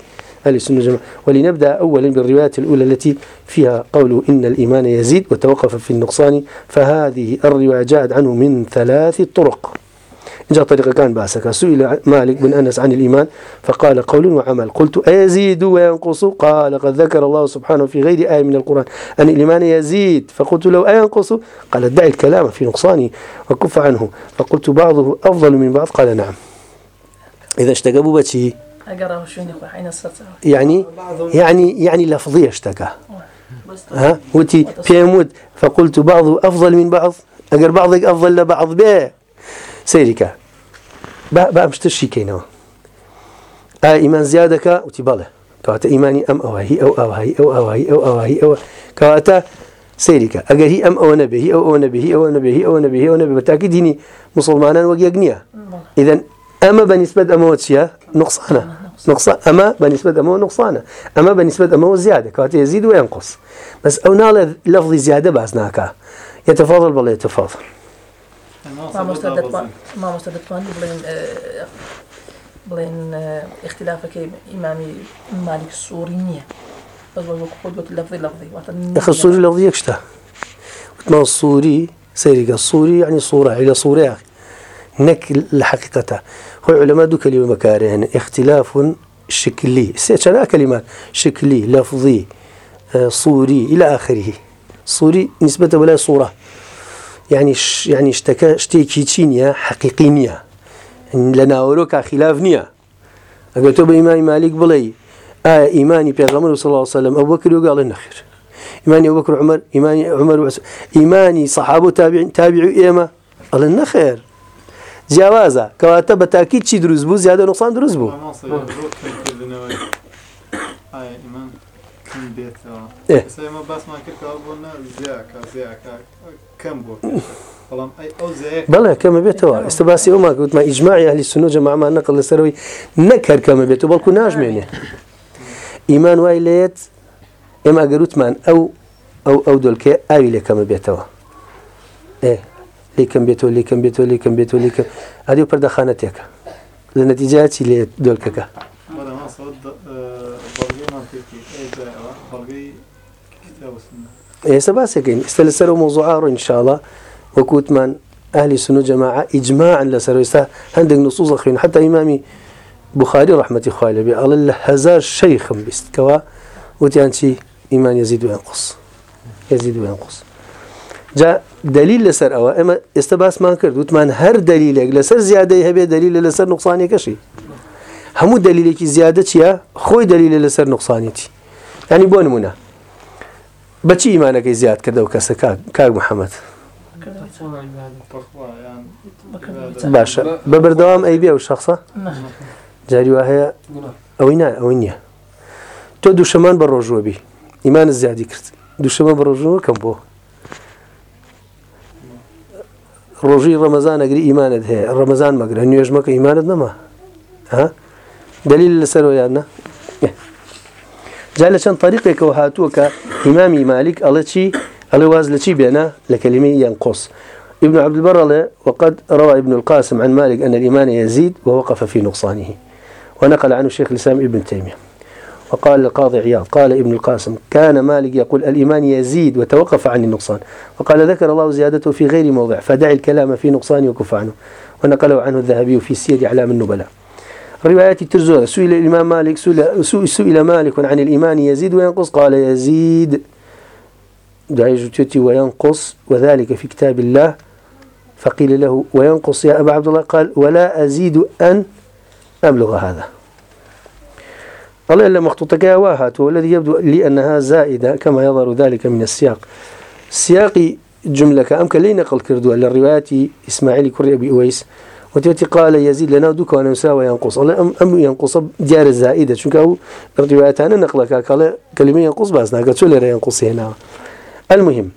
A: أهل السنة جماعة ولنبدأ أولا بالرواية الأولى التي فيها قول إن الإيمان يزيد وتوقف في النقصان فهذه الرواية جاءت عنه من ثلاث طرق جاء طريقة كان باسك سئل مالك بن أنس عن الإيمان فقال قول وعمل قلت أيزيد وينقص قال قد ذكر الله سبحانه في غير آية من القرآن أن الإيمان يزيد فقلت لو أينقص قال ادعي الكلام في نقصانه وكف عنه فقلت بعضه أفضل من بعض قال نعم إذا اشتقبوا بشي
B: يعني يعني
A: يعني لفظية اشتكى
B: ها وتي
A: بيموت فقلت بعضه أفضل من بعض أجر بعضك أفضل لبعض به سەیریکە بام شتر شیکەینەوە ئا ئیمان زیادەکە وتی بەڵێ کەواتە ئیمانی ئەم ئەوە هی ئەو ئاوایی ئەو ئاوایی ئەو ئاوایی ئەوە کەواتە سەیریکە ئەگەر هی ئەم ئەوە نەبێهی ئەو ئەوە نەبێهی ئەوە نەبێهی ئەوە نەبێهی ئەو نەبێ بەتاکی دینی مسلمانان وەک یەک نییە ئیدەن ئەمە بەنسبت ئەمەوە چییە نقصانە نقصان ئەمە بەنسبت ئەمەوە نقصانە ئەمە بەنسبت ئەمەوە زیادە کاتە یزید و ئەنقص بەس ئەو ناڵێ لەفظی زیادە باز ناکە يتفاضل بڵێ تفاضل
B: مامۆستا مامۆستا دەتوانانی بڵێن بڵێن اختلافەکەی ئیمامی مالیک سووری نییە
A: سووری لەڵی یەکشتا وتمان سووری سەیریگە سووری عنی سوورە لە سوورەیە نەک لە حقیقەتە خۆی علەما دوو کەلیمە بەکارێن اختلافون شکلی سێ چەنا کەلیمان شکلی لەفظی سووری إلى آخره سووری نسبەتە بەلای سوورە ینی ینی شتەکە شتێکی چی نییە حەقیقی نییە لە ناوەرۆکە خلاف نییە ئەگە تۆ بە ئیمانی مالیک بڵێ ئایا ئیمانی پێغەمەر و سڵاوسلم ئەو وەکرۆگاڵێ نەخیر ئیمانی وەکر عمر ئیمانی عمر وس ئیمانی سەحاب و تابعین تابع ئێمە ئەڵێن نەخێر جیاوازە کەواتە بە تاکیید چی دروست بوو زیادە نقصان دروست بوو ئێمە
C: باسمان کرد بۆ زیاکە زیاکە بەڵێ
A: کەمە بێتەوە ئێستا باسی ئەوما گوتمە ئیجمماعی هەلی سنوجە مامان نەقل لەسەرەوەی نەکەر کەمە بێت و بەڵکو ناژمێنێ ئیمان وای لێت ئێمە گەروتمان ئەو ئەو ئەو دۆلکێ ئاوی لەکەمە بێتەوە ئێ لێکم بێتەوە لێکم بێتەوە لێکم بێتەوە لێکم ئەدی و پەردەخانە تێکە لە نەتیجاتی لێ دۆلکەکە ئێستا باسێکین ئستا لەسەر و مۆزوعڕ انشاءڵە وەکووتمان ئەهلی سن و جەماع ئیجمماعن لەسەر ئێستا هەندێک نوسوز خوێن حتا ئیمامی بخاری ڕحمەتی خوای لەبێ ئەڵ لە هزار شەیخم بیستکەوە وتیان چی ئیمان یزید دویان قوس یزید دویان قوس جا دلیل لەسەر ئەوە ئێمە ئێستا باسمان کرد وتمان هەر دلیلێک لەسەر زیادەی هەبێ دلیل لەسەر نقصانێکەشی هەموو دلیلێکی زیادە چییە خۆی دلیل لەسەر نقصانیتی ینی بۆ نمونە بەچی ئیمانەکەی زیاد کردە و کەسە کار محەممەد باشە بە بەردەوام ئەی بێ و شخصە جاری هەیە ئەوەی نا ئەوەی نییە تۆ دووشەمان بە ڕۆژوە بی ئیمانە زیادی کرد دووشەمە بە ڕۆژەوە کەم بۆ ڕۆژی ڕەمەزان ئەگری ئیمانت هەیە ڕەمەزان مەگرە نوێژمەکە ئیمانت نەما دلیل لەسەرەوە یان نە جا لە چەند طریقێکەوە هاتووە کە هیمامی مالیک ئەڵە چی ئەڵێ واز لە چی بێنە لە کەلیمی یان قۆس ابن عبد البر قال وقد روى ابن القاسم عن مالك أن الإيمان يزيد ووقف في نقصانه ونقل عنه شيخ الإسلام ابن تيمية وقال القاضي عياض قال ابن القاسم كان مالك يقول الإيمان يزيد وتوقف عن النقصان وقال ذكر الله زيادته في غير موضع فدع الكلام في نقصان وكف عنه ونقله عنه الذهبي في سير أعلام النبلاء روايات ترزوها سئل الإمام مالك سئل مالك عن الإيمان يزيد وينقص قال يزيد دعيجتي وينقص وذلك في كتاب الله فقيل له وينقص يا أبا عبد الله قال ولا أزيد أن أبلغ هذا الله إلا مخطوطك يا واهات والذي يبدو لي أنها زائدة كما يظهر ذلك من السياق سياقي جملة أمك لي نقل كردوها للروايات إسماعيل كري أبي أويس وتيتي قال يزيد لنا دوك وانا يساوي ينقص ام ام ينقص ديار زائده شنو روايات انا نقلك قال كلمه ينقص بس ناقص شو ينقص هنا المهم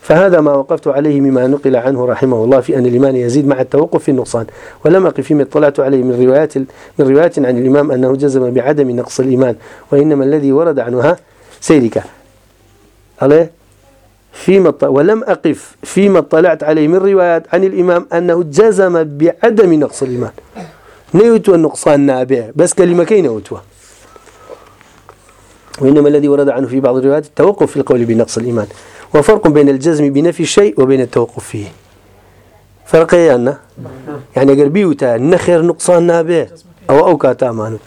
A: فهذا ما وقفت عليه مما نقل عنه رحمه الله في أن الإيمان يزيد مع التوقف في النقصان ولم أقف فيما اطلعت عليه من روايات من روايات عن الإمام أنه جزم بعدم نقص الإيمان وإنما الذي ورد عنها سيرك عليه فيما ولم أقف فيما اطلعت عليه من روايات عن الإمام أنه جزم بعدم نقص الإيمان نيوتو النقصان نابع بس كلمة كي نيوتوه وإنما الذي ورد عنه في بعض الروايات التوقف في القول بنقص الإيمان وفرق بين الجزم بنفي الشيء وبين التوقف فيه فرق يا أنا يعني قربيوتا نخير نقصان نابع أو أو كاتا أمانت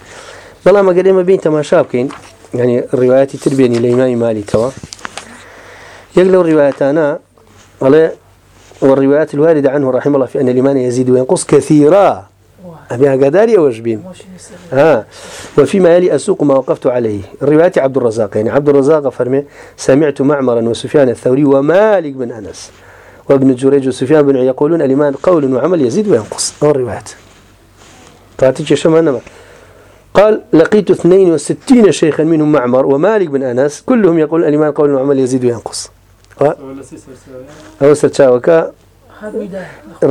A: بلا ما قريما بين تماشاب كين يعني الروايات تربيني لإمام مالي توا يك لو روايتنا على والروايات الواردة عنه رحمه الله في أن الإيمان يزيد وينقص كثيرا أبيها قداري وجبين ها وفيما يلي أسوق ما وقفت عليه الرواية عبد الرزاق يعني عبد الرزاق فرمي سمعت معمرا وسفيان الثوري ومالك بن أنس وابن جريج وسفيان بن يقولون الإيمان قول وعمل يزيد وينقص أو الروايات تعطيك شما قال لقيت 62 شيخا منهم معمر ومالك بن أنس كلهم يقول الإيمان قول وعمل يزيد وينقص ئەوە سەرچاوەکە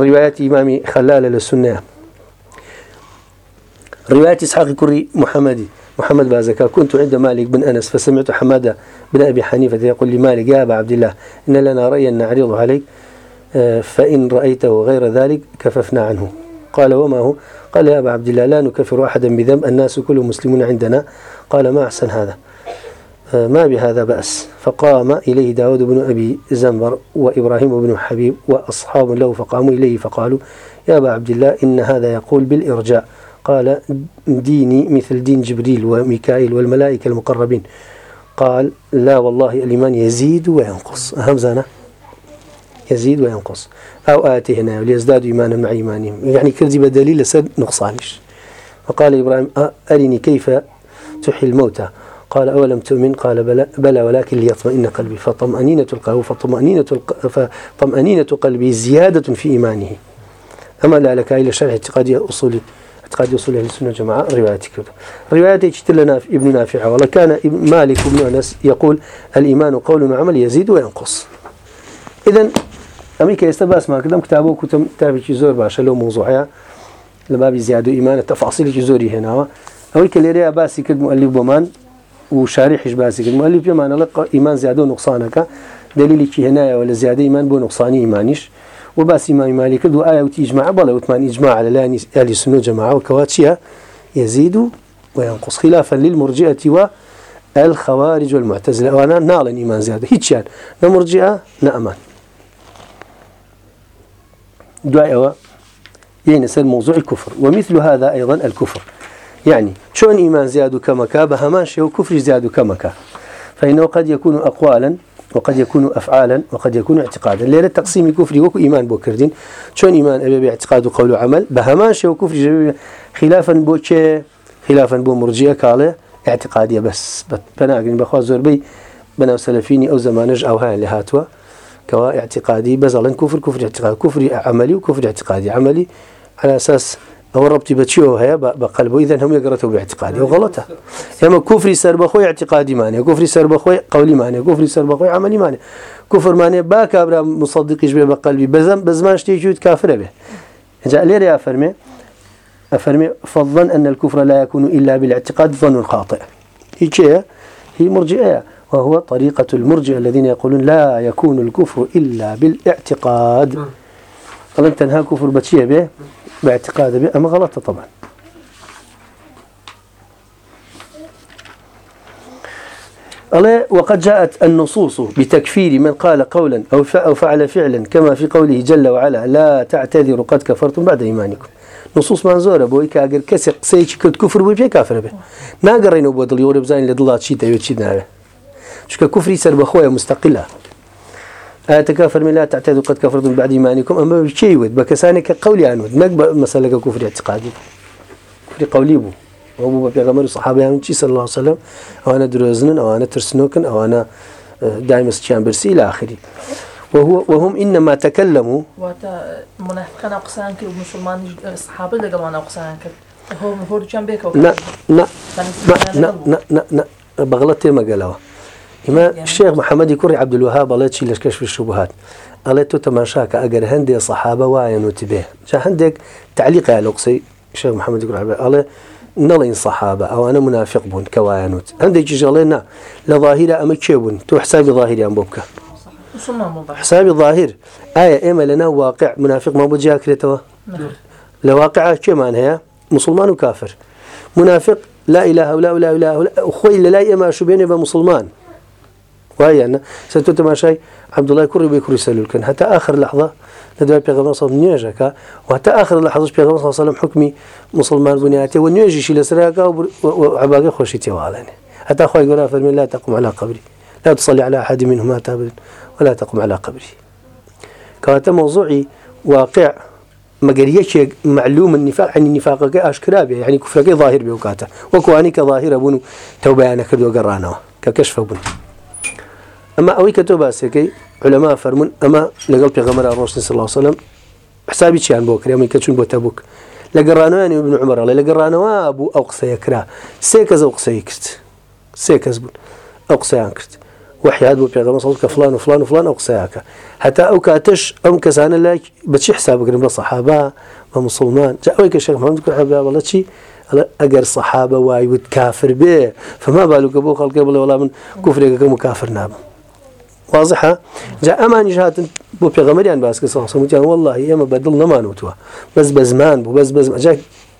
A: ڕیواەتی ئیمامی خەلالە لە سنەیە رواية إسحاق كري محمدي محمد بازكا كنت عند مالك بن أنس فسمعت حمادة بن أبي حنيفة يقول لمالك يا أبا عبد الله إن لنا رأيا نعرضه عليك فإن رأيته غير ذلك كففنا عنه قال وما هو قال يا أبا عبد الله لا نكفر أحدا بذنب الناس كلهم مسلمون عندنا قال ما أحسن هذا ما بهذا بأس فقام إليه داود بن أبي زنبر وإبراهيم بن حبيب وأصحاب له فقاموا إليه فقالوا يا أبا عبد الله إن هذا يقول بالإرجاء قال ديني مثل دين جبريل وميكائيل والملائكة المقربين قال لا والله الإيمان يزيد وينقص همزنا يزيد وينقص أو آتي هنا ليزداد إيمانا مع إيمانهم يعني كذب دليل سد نقصانش فقال إبراهيم أرني كيف تحيي الموتى قال أولم تؤمن قال بلى, بلى ولكن ليطمئن قلبي فطمأنينة القلب فطمأنينة, فطمأنينة قلبي زيادة في إيمانه أما لا لك إلى شرح اعتقادي أصولي اعتقاد أصول أهل السنة جماعة روايتي كده روايتي اجتلنا ابن نافع والله كان مالك بن أنس يقول الإيمان قول وعمل يزيد وينقص إذن أمريكا يستباس ما كدام كتابه كتم تابعي زور باشا لو موضوعها لباب زيادة إيمان التفاصيل زوري هنا أمريكا لريا باسي كد مؤلف بمان و شاری حیشباسی کرد مالی پێمانەڵە ئیمان زیادە و نقصانەکە دلیلیکی هێنایەوە لە زیادە ایمان بۆ نقصانی ایمانیش و باسی مامالی کرد و ئایا وتی ئیجمع بەڵێ وتمان ئیجمع لە لایانی ئەلی سن و جەماع و کەوا چییە یزید و وینقص خلافا للمرجئة والخوارج والمعتزلة وانا ناڵن ایمان زیادە هیچیان نە مرجئة نە ئەمان دوای ئەوە يعني سر موضوع الكفر ومثل هذا أيضا الكفر يعني شلون إيمان زياد كمكا بهمان شيء وكفر زياد كمكا فإنه قد يكون أقوالا وقد يكون أفعالا وقد يكون اعتقادا ليلة تقسيم كفر وكو إيمان بوكردين شلون إيمان أبي باعتقاد وقول وعمل بهمان شيء وكفر جبيب. خلافا بوش خلافا بو مرجئة قال اعتقادية بس بناقن بخوا زوربي بناو سلفيني أو زمانج أو هاي لهاتوا كوا اعتقادي بزلن كفر كفر اعتقاد كفر عملي وكفر اعتقادي عملي على أساس ئەو ڕبتی بەچیەوە هەیە بە قەلبەوەی دەن هەموو گەڕێتەوە بەاعتقادی و غڵەتە ئێمە کوفری سربەخۆی اعتقادیمانە کوفری سربەخۆی قولیمانە کوفری سربەخۆی عملیمانە کوفرمانێ با کابرا مصدقیش بێ بە قەلبی بەزەم بە زمان شتێکیوت کافرە بێ جا لێرە یا فەرمێ ئەفەرمێ فضلا أن الكفر لا يكون إلا بالاعتقاد ظن خاطئ هي هي مرجئة وهو طريقة المرجئة الذين يقولون لا يكون الكفر إلا بالاعتقاد قال تنهى كفر بتشيه به باعتقاده به أما غلطة طبعا ألا وقد جاءت النصوص بتكفير من قال قولا أو أو فعل فعلا كما في قوله جل وعلا لا تعتذروا قد كفرتم بعد إيمانكم نصوص من زۆرە بۆی کاگەر کەسێک قسەیەکی کرد کوفر بووی پێ کافرە بێ ناگەڕێنەوە بۆ دڵی وەرە بزانین لە دڵات چی دەوێت چی ناوێت چکە کوفری سەر بەخۆیە مستەقلە آياتك فرمي لا تعتدوا قد كفرتم بعد إيمانكم أما شيء ود بكسانك قولي عنه نك مسألة كفر اعتقادي كفر قولي بو وابو بيغمر الصحابة يعني صلى الله عليه وسلم أو أنا دروزنن أو أنا ترسنوكن أو أنا دائما ستيان برسي إلى آخره وهو وهم إنما تكلموا
B: منافقين أقسان كي ومسلمان الصحابة لقلوانا أقسان كي هم هور جنبك لا لا لا
A: لا لا بغلطي ما قالوا ئمە شێخ محەممەدی کوڕی عبدلوها بەڵێ چی لەشکەشوی شوبهات ئەڵێ تۆ تەماشاکە ئەگەر هەندێک سەحابە وایەن و تبێ جا هەندێک تعلیقای لە قسەی شێخ محەممەدی کوڕابێ ئەڵێ نەڵین سەحابە ئەوانە منافق بوون کەوایانوت هەندێکی ژەڵێ نا لە ظاهیرە ئەمە کێ بوون تۆ حسابی ظاهریان بۆ بکە حسابی ظاهر ئایا ئێمە لەناو واقع منافق ما بۆ جیاکرێتەوە لە واقع کێمان هەیە مسلمان و کافر منافق لا إله ولا ولا ولا خۆی لە لای ئێمە شوبێنێ بە مسلمان وایە سەر تۆ تەماشای عبدوڵای کوڕی بێ کوری سەلولکن هەتا آخر لەحظە لەدوای پێغەمە سەڵ نوێژەکە واتە آخر لە حەزش پێغەمە سەڵم حکمی مسلمان بوونیاتی و نوێژیشی لەسەرەکە و عباگە خۆشی تێواڵێنێ هەتا خۆی گەۆرا فەرمی لا تەقم على قبری لا تصلي على أحد منهما تابد ولا تقم على قبري كواتا موضوعي واقع مەگەر یەکێک معلوم النفاق عن نفاقەکە ئاشکرا بێ ینی کوفرەکەی ظاهر بێ وکاتە وەکوانی کە ظاهرە بوون و تەوبیانە کردووە گەڕانەوە کە کەشفە بوون. ئەمە ئەوەی کە تۆ باسەکەی لەما فەرمونون ئەمە لەگەڵ پێغەمەرا ڕۆشتنی سلاوسلم حسابی چیان بۆ کرێمە کە چون بۆ تەبووک لە گەڕانوانی بن عمەڕڵێ لە گەڕانەوە بوو ئەو قسەیە کرا سێ کەس ئەو قسەی کرد سێ کەس بوون ئەو قسەیان کرد وحیات بۆ پێغەمە سەڵ کە فلان و فلان و فلان ئەو قسەیەکە هەتا ئەو کاتش ئەم کەسانە لای بەچی حساب بگرن بە سەحابا بە مسلمان جا ئەوەی کە شێخ مەمد کرد بەڵە چی ئەگەر سەحابە وایوت کافر بێ فما بالوکە بۆ خەڵکە بڵێ وڵام من کوفرێکەکەم و کافر نابم واضحە جا ئەمانیش هاتن بۆ پێغەمەریان باسکە ساسەموتیان واللهی ئێمە بەدڵ نەمانوتوە بەس بە زمان بوو بەس بەزم جا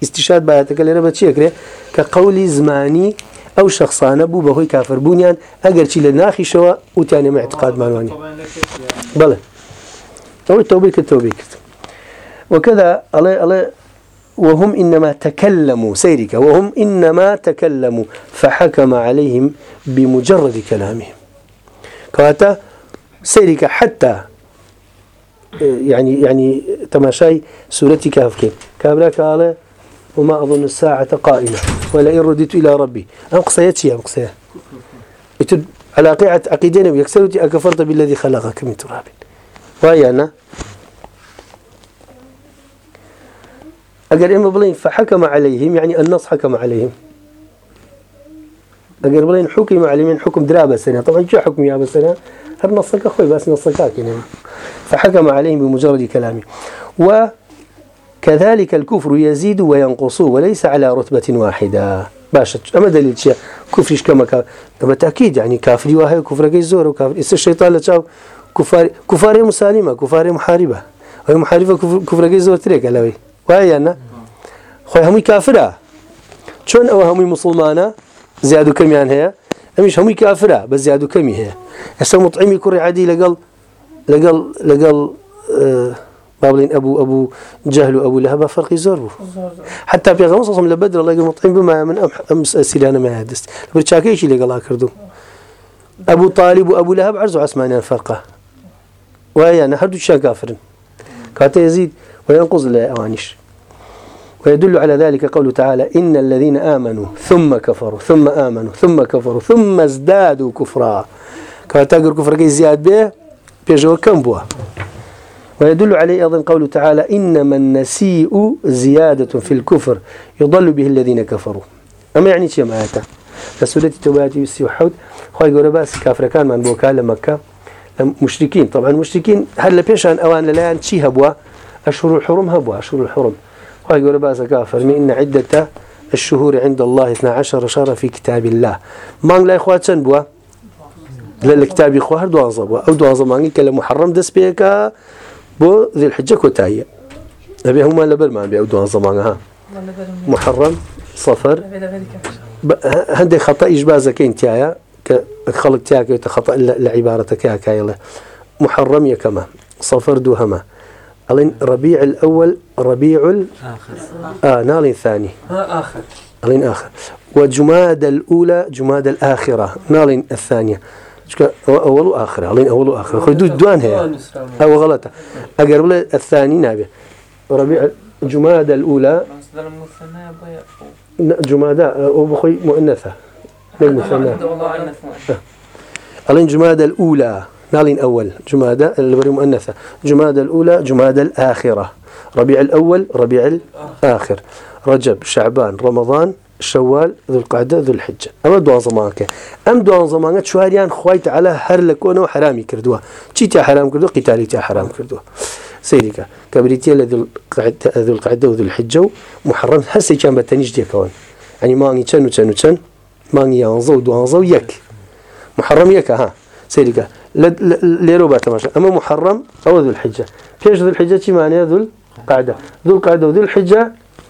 A: ئیسیشاد باەتەکە لێرە بە چیەکرێ کە قولی زمانی ئەو شخصانە بوو بەهۆی کافربوونیان ئەگەر چی لە ناخیشەوە وتیانێمە اعتقادمانوانی بڵێ ئەوەی تۆبی کرد تۆبی کرد وكذا الله الله وهم إنما تكلموا سيرك وهم إنما تكلموا فحكم عليهم بمجرد كلامهم کەواتە سەیریکە حتا يعني يعني تماشاي سورتي كافكين كابراك على وما أظن الساعة قائمة ولئن رددت إلى ربي أم قصيت شيء أم قصيت على قيعة عقيدين يكسرتي أكفرت بالذي خلقك من تراب وهي أنا أقل إما بلين فحكم عليهم يعني النص حكم عليهم ئەگەر بڵین حوکی معلمین حکم درا بەسەرە طبعا جا حکم یا بەسەرە هەر نەسەکە خۆی باس نەسەکاکەێنەوە فحكم عليهم بمجرد كلامه وكذلك الكفر يزيد وينقص وليس على رتبة واحدة باشا أما دليل شيء كفرش كما كا أما تأكيد يعني كافري وهاي كفر جاي زور وكافر إس الشيطان لتشاو كفار كفار مسالمة كفار محاربة هي محاربة كفر جاي زور تريك على وي وهي أنا خوي همي كافرة شون أو همي مسلمانة زیاد و کەمیان هەیە ئەمیش هەمووی کافرا بە زیاد و کەمی هەیە ئێستا مطعمی کوڕی عادی لەگەڵ لەگەڵ لەگەڵ با بڵین ئەبوو ئەبوو جەهل و ئەبوو لە هەبا فەرقی زۆر بوو حتا پێغەمە سەسم لە بەدر لەگە مطعیم بما من ئەم ئەم سیلانەمە دەست بر چاکەیەکی لەگەڵا کردو ئەبوو طالب و ئەبوو لە هەب عرز و عسمانیان فەرقە وایە نە هەردوو چیان کافرن کاتە یزید وەیان قوز لە ئەوانیش ويدل على ذلك قوله تعالى إن الذين آمنوا ثم كفروا ثم آمنوا ثم كفروا ثم ازدادوا كفرا كما تقول كفر كي زياد به بيجوا كم بوا ويدل عليه أيضا قوله تعالى إنما النسيء زيادة في الكفر يضل به الذين كفروا أما يعني شيء معاته فسورة توبات يسي وحود خواهي قولة بس كافر كان من بوكا لمكة مشركين طبعا المشركين هل لبيشان أوان للايان شي هبوا أشهر الحرم هبوا أشهر الحرم خواهي قول بأسك فرمي إن عدة الشهور عند الله 12 شهرا في كتاب الله مانغ لا إخوات شنبوا للكتاب إخوة هر دوانزة بوا أو دوانزة مانغي كلا محرم دس بيكا بو ذي الحجة كوتاية أبي هما لبرمان بي أو دوانزة مانغها محرم صفر هندي خطأ إجبازك انتيايا خلق تياك خطأ لعبارتك يا كايلة محرم يا كما صفر دوهما ئەڵین ڕبیع ئەول ڕبیع ناڵین ثانی ئەڵین آخر وجماد الأولى جماد الآخرة ناڵین الثانية ئەوەڵ و آخر ئەڵین ئەوڵ و آخر خۆی دوو دوان هەیە ئەوە غڵەتە ئەگەر بڵێ ئەثانی نابێ ڕبیع جماد الأولى جمادە ئەو بخۆی مؤنثە نەک مثنى ئەڵین جماد الأولى ناڵین ئەول جمادە لەبەرم ئەنەسە جمادە الأولى جمادە الآخرة ربيع الأول ربيع الآخر رجب شعبان رمضان شوال ذو القعدة ذو الحجة أما دوان زمانك أم دوان زمانك شواريان خوايت على هر لكونه حرامي كردوها چي تا حرام كردوها قتالي تا حرام كردوها سيريكا كبريتيا ذو القعدة ذو القعدة وذو الحجة ومحرم هسي كان بتنيج دي كون يعني ماني چن وچن وچن ماني يانزو ودوانزو يك محرم يك ها سيريكا لێرە باتەماش ئەمە محرم ئەوە دوول حجە پێش دوول حجە چیمانەیە دوول قاعدە دوول قاعدە و دوول حجە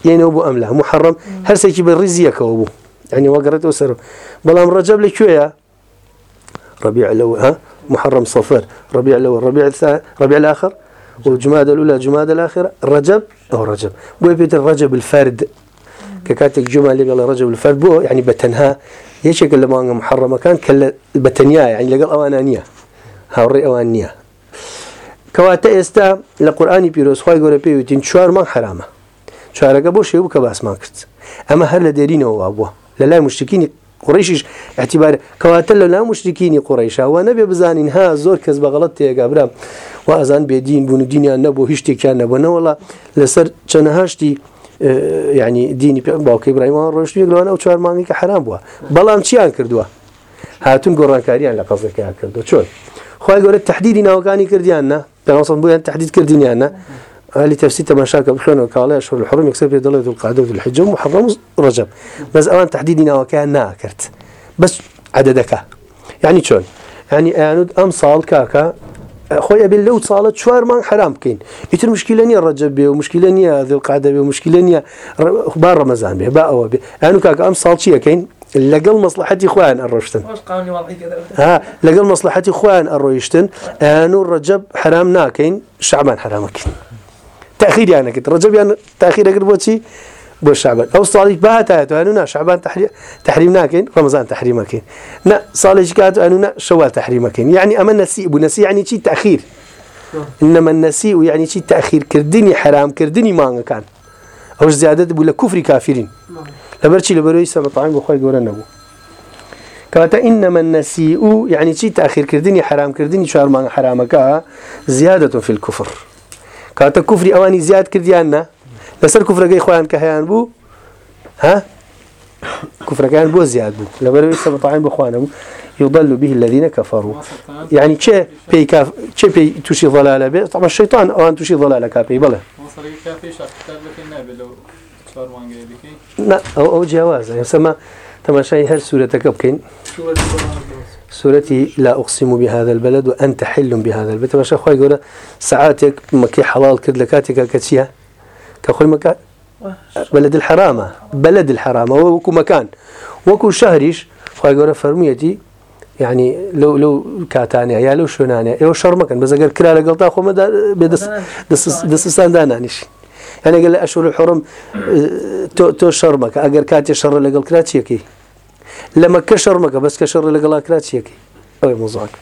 A: یانەوە بۆ ئەملا محرم هەرسێکی بە ڕیزیەکەەوە بوو ینی وەگەڕێتەوە سەر بەڵام ڕەجەب لەکوێیە ڕبیع لەوە ها محرم صفر ربيع الأول ربيع الثاني ربيع الآخر والجمادة الأولى جمادة الآخرة رجب أو رجب بو بيت الرجب الفرد ككاتك جمعة اللي قال رجب الفرد بو يعني بتنها يشكل لما محرمة كان كلا بتنيا يعني لقال أوانانية هاوڕێ ئەوان نییە کەواتە ئێستا لە قورآانی پیرۆزخوای گەورە پێوتین چوارمان حرامە چوارەکە بۆ شێو کە باسمان کرد ئەمە هەر لە دێرینەوە بووە لە لای مشتکینی قڕیشیش اعتیبار کەواتە لە لا مشتکینی قڕیشاوە نەبێ بزانین ها زۆر کەس بەغڵت تێگابرا و ئازان بێدین بوون دینیان نەبوو هیچ شتێکیان نەبوونەوەڵە لەسەر چەنەهاشتی یعنی دینی باوکی برایمان ڕۆشتوی لەوانە و چوارمانگی کە حرام بووە بەڵام چیان کردووە هاتون گۆڕانکاریان لە قەزەکەیان کردو چۆن خی گەورە تهدیدی ناوەکانی کردیاننا پێ بوویان تهدید کردینیاننا هل تفسير تماشاك بخير وكالة أشهر الحرم يكسب يدل ذو القعدة ذو الحجة ومحرم رجب بس أوان تحديدنا وكان ناكرت بس عددك يعني شون يعني أنا أم صال كاكا خويا بين لو صالت شوار مان حرام كين يتر مشكلة نيا رجب بي ومشكلة نيا ذو القعدة بي ومشكلة نيا بار رمضان بي باء بي أنا كاكا أم صال شيا كين لەگەڵ مەسلحەتی خویان ئەڕۆشتن لەگەڵ مەسلحەتی خویان ئەڕۆیشتن ئەیان و ڕەجەب حرام ناکەین شعبان حرامەکەین تاخیریانەکرد ڕەجەبیان تاخیرەگر بۆچی بۆ شعبان ئەو ساڵی باتەوانونا شعبان تحریم ناکەین ڕەمەزان تحریمەکەین نە ساڵێکی کاتوانونا شەوال تحریمەکەین یعنی ئەمە نسی بوو نسی عنی چی تاخیر إنما النسي ويعني شي تأخير كردني حرام كردني ما كان أو زيادة بقول كفر كافرين لەبەرچی لەبەرەوەی سەمەتاعیم بۆ خۆی گەورە نەبوو کەواتە ئینەمە نەسی و یعنی چی تاخیرکردنی حرامکردنی چوارمان حرامەکە زیادەتۆ فیل کوفر کاتە کوفری ئەوانی زیاد کردیان نە لەسەر کوفرەکەی خۆیان کە هەیان بوو ها كفركان بو زياد بو لبرو سبطعين بخوانهم يضل به الذين كفروا يعني كي بي كاف كي بي توشي ضلاله به طبعا الشيطان او ان توشي ضلاله كابي بلا
C: وصل كافي شاف كتاب لك النبي لو صار ما
A: ئەو ئەو جیاوازە ئێسەمە تەماشای هەر سوورەتەکە بکەین سورتي لا أقسم بهذا البلد وأنت حل بهذا البلد ما شاخوا يقول ساعاتك مكي حلال كد لكاتك كتسيها كخوي مكان بلد الحرامة بلد الحرامة وكو مكان وكو شهريش خوا يقول فرميتي يعني لو لو كاتانيا يا لو شونانيا يا شر مكان بس أقر كلا لقلتا خو ما دس دس دس دس دانانيش هەنێگە لە ئەشور حڕم تۆ شەڕ مەکە ئەگەر کاتێ شەڕ لەگەڵ کراچیەکەی لە مەکە شەڕ مەکە بەسکە شەڕ لەگەڵا کراچیەکەی ئەوەی مزاک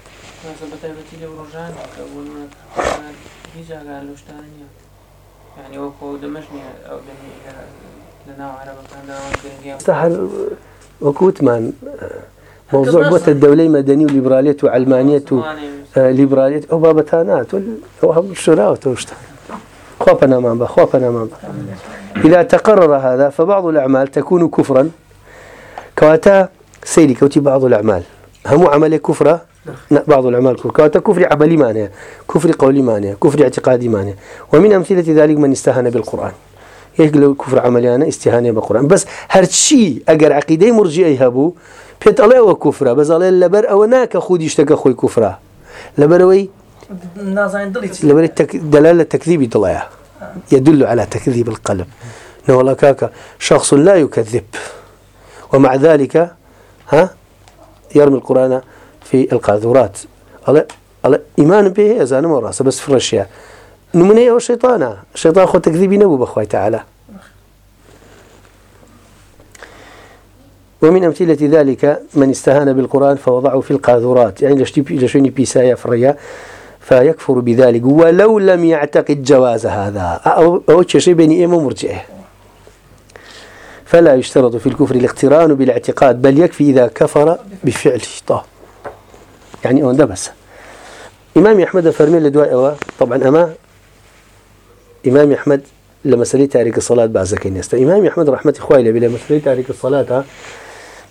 A: وەکووتمان موضوع بۆتە دەولەی مەدەنی و لیبراالێت و علمانیت و لیبراالێت ئەو بابەتانات ئەو هەم شراوە تۆشتە خواب نامان بخواب نامان إذا تقرر هذا فبعض الأعمال تكون كفرا كواتا سيري كوتي بعض الأعمال هم عمل كفرة بعض الأعمال كفر كواتا كفر عملي مانع كفر قولي مانع كفر اعتقادي مانع ومن أمثلة ذلك من استهان بالقرآن يقول كفر عمليانا استهانة بالقرآن بس هرشي أجر عقيدة مرجئي هبو بيت الله وكفرة بس الله لبر أو ناك خودي اشتكى خوي كفرة لبروي لبر التك... دلالة تكذيبي ضلايا يدل على تكذيب القلب والله كاكا شخص لا يكذب ومع ذلك ها يرمي القرآن في القاذورات على على إيمان به أزان مراسة بس في الرشيا نمني أو شيطانا شيطان خو تكذيبي نبو بخوي تعالى ومن أمثلة ذلك من استهان بالقرآن فوضعه في القاذورات يعني لشتي لشوني بيسايا في الرياء فيكفر بذلك ولو لم يعتقد جواز هذا أو, أو شيء بين إمام مرجئه فلا يشترط في الكفر الاقتران بالاعتقاد بل يكفي إذا كفر بفعل طه يعني أون بس إمام أحمد فرمي لدواء طبعا أما إمام أحمد لما سلي تارك الصلاة بعزكين يست إمام أحمد رحمة إخوائي لبي لما سلي تارك الصلاة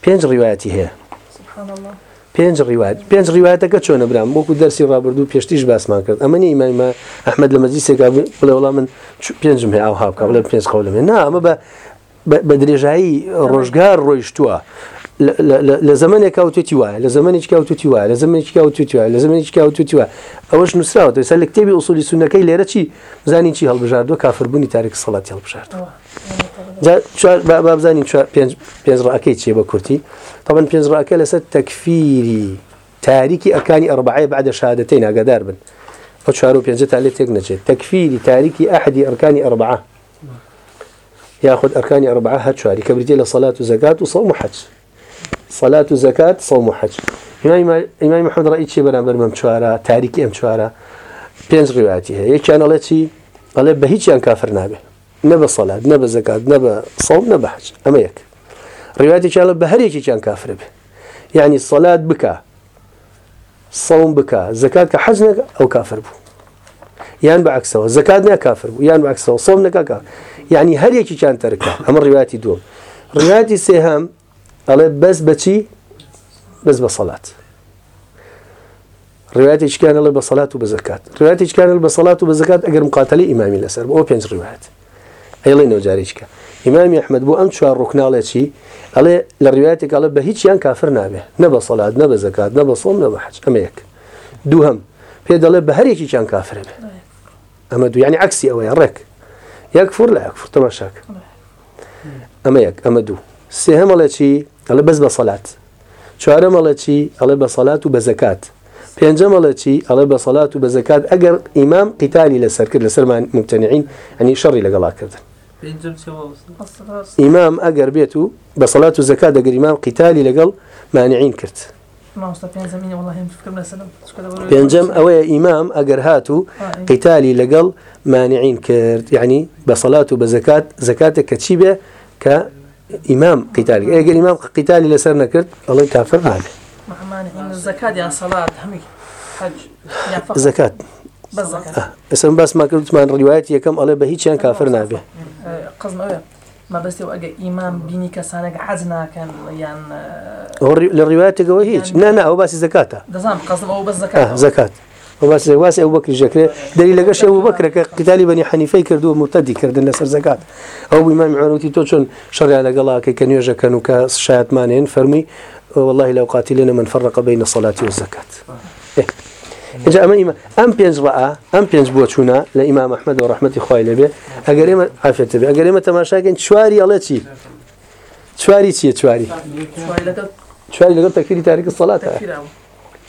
A: بينج رواياتي هي سبحان الله پێنج ڕیوات پێنج ڕیواتەکە چۆنە برام وەکو دەرسی ڕابردوو پێشتیش باسمان کرد ئەمە نی ئیمانمە ئەحمد لە مەجیسێکا بڵێ وڵام من پێنجم هێ ئاو هاوکە بڵێ پێنج قەڵ لەێ نا ئەمە بە بە درێژایی ڕۆژگار ڕۆیشتووە لە زمانێکا و توی وایە لە زمانێکا و توی وایە لە زمانێکا و توی وایە لە زمانێکا و توی وایە ئەوەش نووسراوە ئێستا لە کتێبی ئووسلی سونەکەی لێرە چی زانی چی هەڵبژاردووە کافربوونی تارێک سەڵات هەڵبژاردەوە بزانین پێنج ڕاکەی چێ بە کورتی طبعا بينز راكه لسد تكفيري تاريكي اكاني اربعه بعد شهادتين اقدر بن فشارو بينز تعلي تكنجه تكفيري تاريكي احد اركان اربعه ياخذ اركان اربعه هات شاري كبرتي لصلاه وزكاه وصوم وحج صلاه وزكاه صوم وحج امام امام محمد رايت شي برابر مم شوارا تاريكي ام شوارا بينز روايتي هي كان الله شي الله بهيج كافر نابه نبى صلاه نبى زكاه نبى صوم نبى حج اما يك ڕواتی چاڵە بە هەرێکی چیان کافر بێ یعنی سەلات بکە سەڵم بکە زکات کە حەز نەکە ئەو کافر بوو یان بەعکسەوە زکات نە کافر بوو یان بەعکسەوە سۆم نەکەکە یعنی هەرێکی چیان تەرکە ئەمە ڕواتی دووەم ڕواتی سێهام ئەڵێ بەس بەچی بەس بە سەڵات ڕواتی چکانە لە بە سەلات و بەزکات ڕواتی چکانە بە سەلات و بەزکات ئەگەر مقاتەلی ئیمامی لەسەر بۆ پێنج ڕوات ئەیڵی نەوجارێککە ئیمامی ئەحمد بوو ئەم چوار ڕوکناڵێکی ئەڵێ لە ڕوایەتێک ئەڵە بە هیچیان کافر نابێ نە بە سەڵات نە بە زکات نە بە سڵم نە بە حەج ئەمە یەک دوو هەم پێ دەڵێ بە هەرێکی چیان کافرێ بێ ئەمە دویانی عکسی ئەوەیە ڕێک یەک فور لە یەکفر تەماشاک ئەمە یەک ئەمە دوو سێ هەمەڵێکی ئەڵە بەس بە سەلات چوارە مەڵێکی ئەڵێ بە سەلات و بە زکات پێنجەمەڵەچی ئەڵێ بە سەلات و بە زکات ئەگەر ئیمام قیتالی لەسەر کرد لەسەرمان ممتنعین ئەنی شەڕی لەگەڵا کردن ئیمام ئەگەر بێت و بە سەڵات و زەکات دەگەریمان قیتالی لەگەڵ مانعین کرد
B: پێنجەم ئەوەیە
A: ئیمام ئەگەر هات و قیتالی لەگەڵ مانعین کرد یعنی بە سەڵات و بە زەکات زەکاتە کە چی بێ کە ئیمام قیتالی ئەگەر ئیمام قیتالی لەسەر نەکرد ئەڵی کافر هاێ
B: زەکات یا سەڵات هەمی زەکات
A: ئەسم باسمان کردوتمان ڕیواەت یەکەم ئەڵێ بە هیچیان کافر نابێ
B: قزم مەبستی و ئەگە ئیمان بینی کەسانێک حەز ناکەن یان
A: لە ڕیواتێکەوە هیچ نانا ئەو باسی زکاتە
B: دەزانام قزم ئەو بە
A: زکات باسی واسی ئەو بەکری ژەکرێ دەری لەگەش ئەو بکرەکە قتالی بەنی حەنیفەی کردووە مرتدی کردن لەسەر زکات ئەو بیمان عروتی تۆ چۆن شەڕیان لەگەڵاکەی کە نوێژەکەن و کە شایەتمانێن فەرمی والله لەو قاتی لێنە من فەرقە بین نەسەڵاتی و زکات. اینجا ئەمە ئمە ئەم پێنج بە ئەم پێنج بۆ چوونە لە ئیما مححمد و ڕحمەتی خی لەبێ ئەگەر ئێمە ئافێت بێ ئەگەر ئێمە تەماشاکەن چواری ئەڵێ چی چواری چییە چواری چواری لەگەڵ تەکفری تاریک سەڵاتە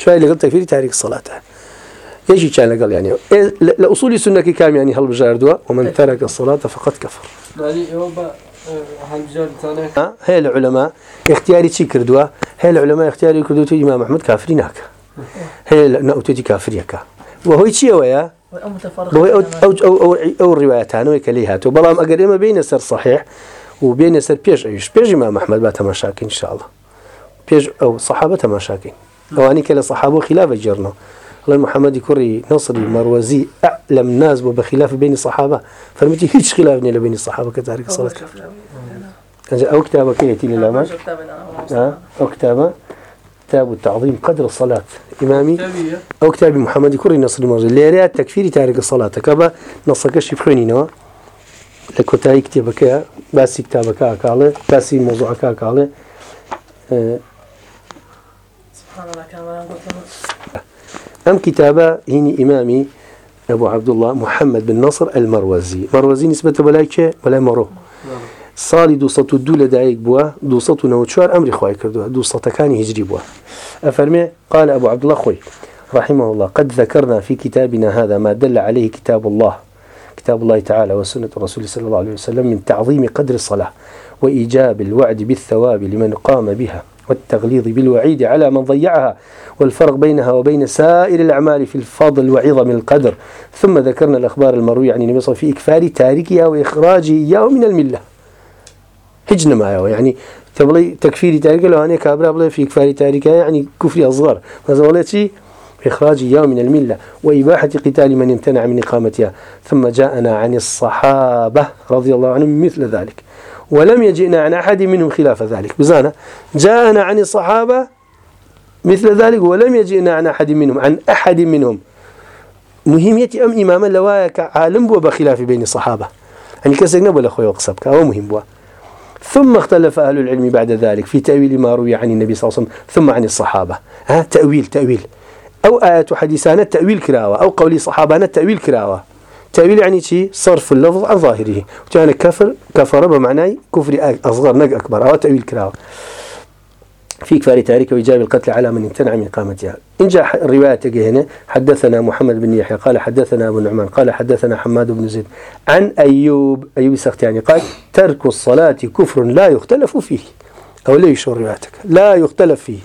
A: چواری لەگەڵ تەکفری تاریک سەڵاتە یەکی چیان لەگەڵ یانیەوە لە ئووسی سونەکی کامیانی هەڵبژاردووە ومن تەرەکە سەڵاتە فقط کەفر هەیە لە علەما اختیاری چی کردووە هەیە لە علەما اختیاری کردو تو ئیما مححمد کافری ناکە هەیە نەوتێتی کافریەکە وهۆی چیەوەیە ئەو ڕیواەتانەوەی کە لی هاتوو بەڵام ئەگەر ئێمە بینە سەر صحح و بێنە سەر پێش ئەوش پێشی ما مححمد بە تەماشاکەین شاڵە پێش ئەو سەحابە تەماشاکەین ئەوانی کە لە سەحابۆ خلافە جێرنەوە الله محمد كوري نصري مروزي أعلم ناس وبخلاف بين الصحابة فرمتي هيج خلاف بين الصحابة كذلك صلاة أو كتابة كيتي للأمان أو كتابة كتاب التعظيم قدر الصلاة إمامي أو كتاب محمد كوري نصر المرزي ليريا تكفير تارك الصلاة كبا نصك شفخينينا لكتاي كتابك باسي كتابك أكاله باسي موضوعك أكاله أه أم كتابة هيني إمامي أبو عبد الله محمد بن نصر المروزي مروزي نسبة ولايك ولا مرو ساڵی 2002 لەدایک بووە 1994 ئەمری خی کردووە دوسەەکانی هجری بووە ئەفەرمێ قال أبو عبد الله خوي رحمه الله قد ذكرنا في كتابنا هذا ما دل عليه كتاب الله كتاب الله تعالى وسنة الرسول صلى الله عليه وسلم من تعظيم قدر الصلاة وإيجاب الوعد بالثواب لمن قام بها والتغليظ بالوعيد على من ضيعها والفرق بينها وبين سائر الأعمال في الفضل وعظم القدر ثم ذكرنا الأخبار المروية عن النبي صلى الله عليه وسلم في إكفار تاركها وإخراجه إياه من الملة هیچ نمایەوە ینی کە بڵی تەکفیری تاریکە لەوانەیە کابرا بڵێ فیکفاری تاریکایە ینی کوفری ئەزغەر مەزەوەڵێ چی؟ إخراج يا من الملة وإباحة قتال من امتنع من إقامتها ثم جاءنا عن الصحابة رضي الله عنهم مثل ذلك ولم يجئنا عن أحد منهم خلاف ذلك بزانا جاءنا عن الصحابة مثل ذلك ولم يجئنا عن أحد منهم عن أحد منهم مهمية أم إماما لواك عالم بخلاف بين الصحابة يعني كسر نبو لأخوي وقصبك هو مهم بوا ثم اختلف أهل العلم بعد ذلك في تأويل ما روي عن النبي صلى الله عليه وسلم ثم عن الصحابة ها تأويل تأويل أو آية حديثان التأويل كراوة أو قولي صحابان التأويل كراوة تأويل يعني شيء صرف اللفظ عن ظاهره وكان كفر كفر بمعنى كفر أصغر نق أكبر أو تأويل كراوة في كفار تارك وإجاب القتل على من امتنع من قامتها إن جاء رواية هنا حدثنا محمد بن يحيى قال حدثنا أبو نعمان قال حدثنا حماد بن زيد عن أيوب أيوب السختياني قال ترك الصلاة كفر لا يختلف فيه أو ليش روايتك لا يختلف فيه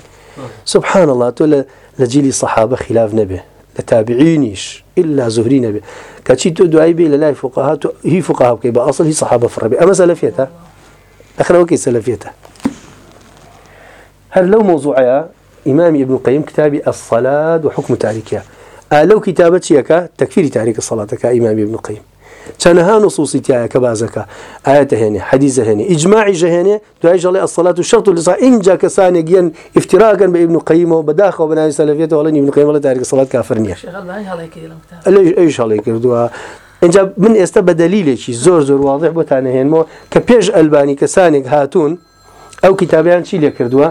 A: سبحان الله تقول لجيلي صحابة خلاف نبي لتابعينيش إلا زهري نبي كاتشي تو دعاي بي للاي فقهاء هي فقهاء بكي بأصل هي صحابة فربي أما سلفيتها أخنا وكي سلفيتها هل لو موضوعية إمام ابن القيم كتابي الصلاة وحكم تاركها لو كتابة شيكا تكفير تارك الصلاة كإمام ابن القيم چەنەها نصوصی تایە کە بازەکە ئاەتە هێنێ حەدیزە هێنێ ئیجمماعی ژەهێنێ دوای ژەڵێ ئەسەڵات و شەرت و لەسا اینجا کەسانێک گیان ئفتراگەن بە ئبن قیمەوە بەداخەوە بەناوی سەلەفێتەوەڵی ابن قیمەڵە تاریکە سەڵات کافر نییە ئەش هەڵێ کردووە. اینجا من ئێستا بە دەلیلێکی زۆر زۆر واضح بۆتانە هێنمەوە کە پێش ئەلبانی کەسانێک هاتوون ئەو کتابیان چی لێ کردووە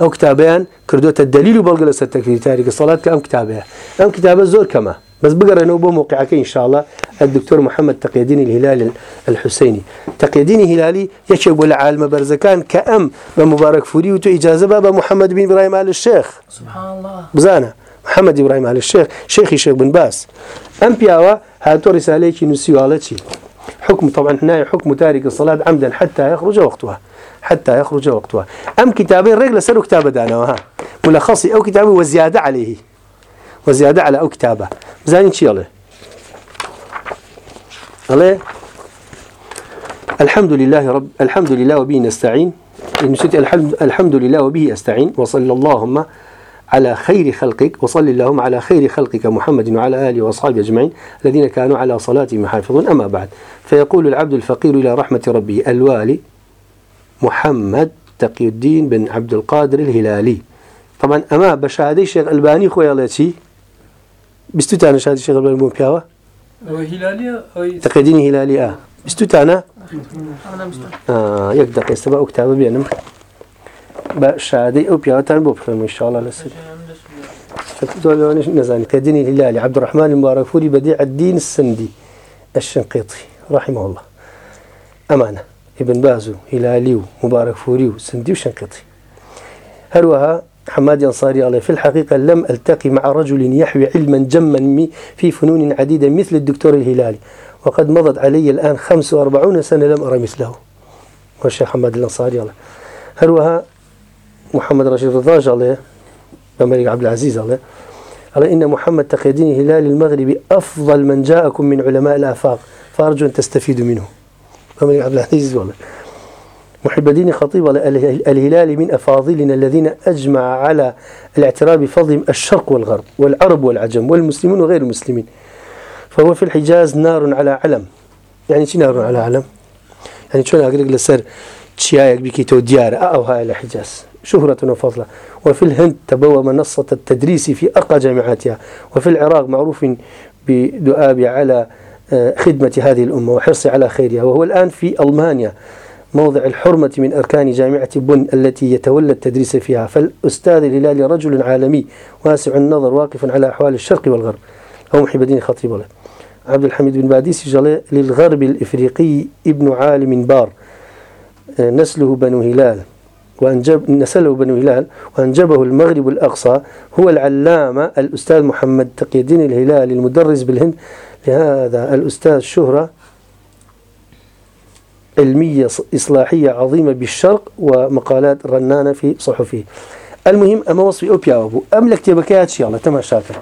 A: ئەو کتابیان کردوتە دلیل و بەڵگە لەسەر تەکری تاریکە سەڵات کە ئەم کتابەیە ئەم کتابە زۆر کەمە بس بقرأنه بموقعك إن شاء الله الدكتور محمد تقي الدين الهلالي الحسيني تقي الدين الهلالي يشب العالم برزكان كأم بمبارك فوري وتو إجازة بابا محمد بن إبراهيم آل الشيخ
B: سبحان الله
A: بزانا محمد إبراهيم آل الشيخ شيخي شيخ بن باس أم بياوا هاتو رسالة نسيوالتي حكم طبعا هنا حكم تارك الصلاة عمدا حتى يخرج وقتها حتى يخرج وقتها أم كتابي رجل سلو كتابة دانوها ملخصي أو كتابي وزيادة عليه وزيادة على أو كتابة زين شيء الله الله الحمد لله رب الحمد لله وبه نستعين نسيت الحمد الحمد لله وبه أستعين وصلى اللهم على خير خلقك وصلى اللهم على خير خلقك محمد وعلى آله وأصحابه أجمعين الذين كانوا على صلاتهم حافظون أما بعد فيقول العبد الفقير إلى رحمة ربه الوالي محمد تقي الدين بن عبد القادر الهلالي طبعا أما بشهادة الشيخ الباني خويا الله شي بستو شهادة الشيخ الباني مو بياوة تقي الدين هلالي آه بستو تانا آه يقدر يستبع كتابة بينهم بشهادة أو بياوة تان بوبخلم إن شاء الله لسد نزاني كدين الهلالي عبد الرحمن المباركفوري بديع الدين السندي الشنقيطي رحمه الله أمانة ئیبن باز و هیلالی و مبارەکفوری و سندی و شنکەتی هەروەها حماد أنصاري على في الحقيقة لم ألتقي مع رجل يحوي علما جما في فنون عديدة مثل الدكتور الهلالي وقد مضت علي الآن 45 سنة لم أرى مثله والشيخ حماد الأنصاري عليه هروها محمد رشيد الضاج عليه وملك عبد العزيز عليه على إن محمد تقي الدين هلالي المغربي أفضل من جاءكم من علماء الآفاق فأرجو أن تستفيدوا منه محمد عبد العزيز والله محب الدين خطيب الهلال من أفاضلنا الذين أجمع على الاعتراف بفضلهم الشرق والغرب والعرب والعجم والمسلمون وغير المسلمين فهو في الحجاز نار على علم يعني شي نار على علم يعني شلون أقول لك لسر تشيايك بكيتو ديار أو هاي الحجاز شهرة وفضلة وفي الهند تبوى منصة التدريس في أرقى جامعاتها وفي العراق معروف بدؤاب على خدمة هذه الأمة وحرصي على خيرها وهو الآن في ألمانيا موضع الحرمة من أركان جامعة بن التي يتولى التدريس فيها فالأستاذ الهلالي رجل عالمي واسع النظر واقف على أحوال الشرق والغرب أو محب الدين خطيب له عبد الحميد بن باديس جل للغرب الإفريقي ابن عالم بار نسله بنو هلال وأنجب نسله بنو هلال وأنجبه المغرب الأقصى هو العلامة الأستاذ محمد تقي الدين الهلالي المدرس بالهند لهذا الأستاذ شهرة علمية إصلاحية عظيمة بالشرق ومقالات رنانة في صحفه المهم أما وصفي أوبيا أبو أم لك تبكيات شاء الله تمام شاكر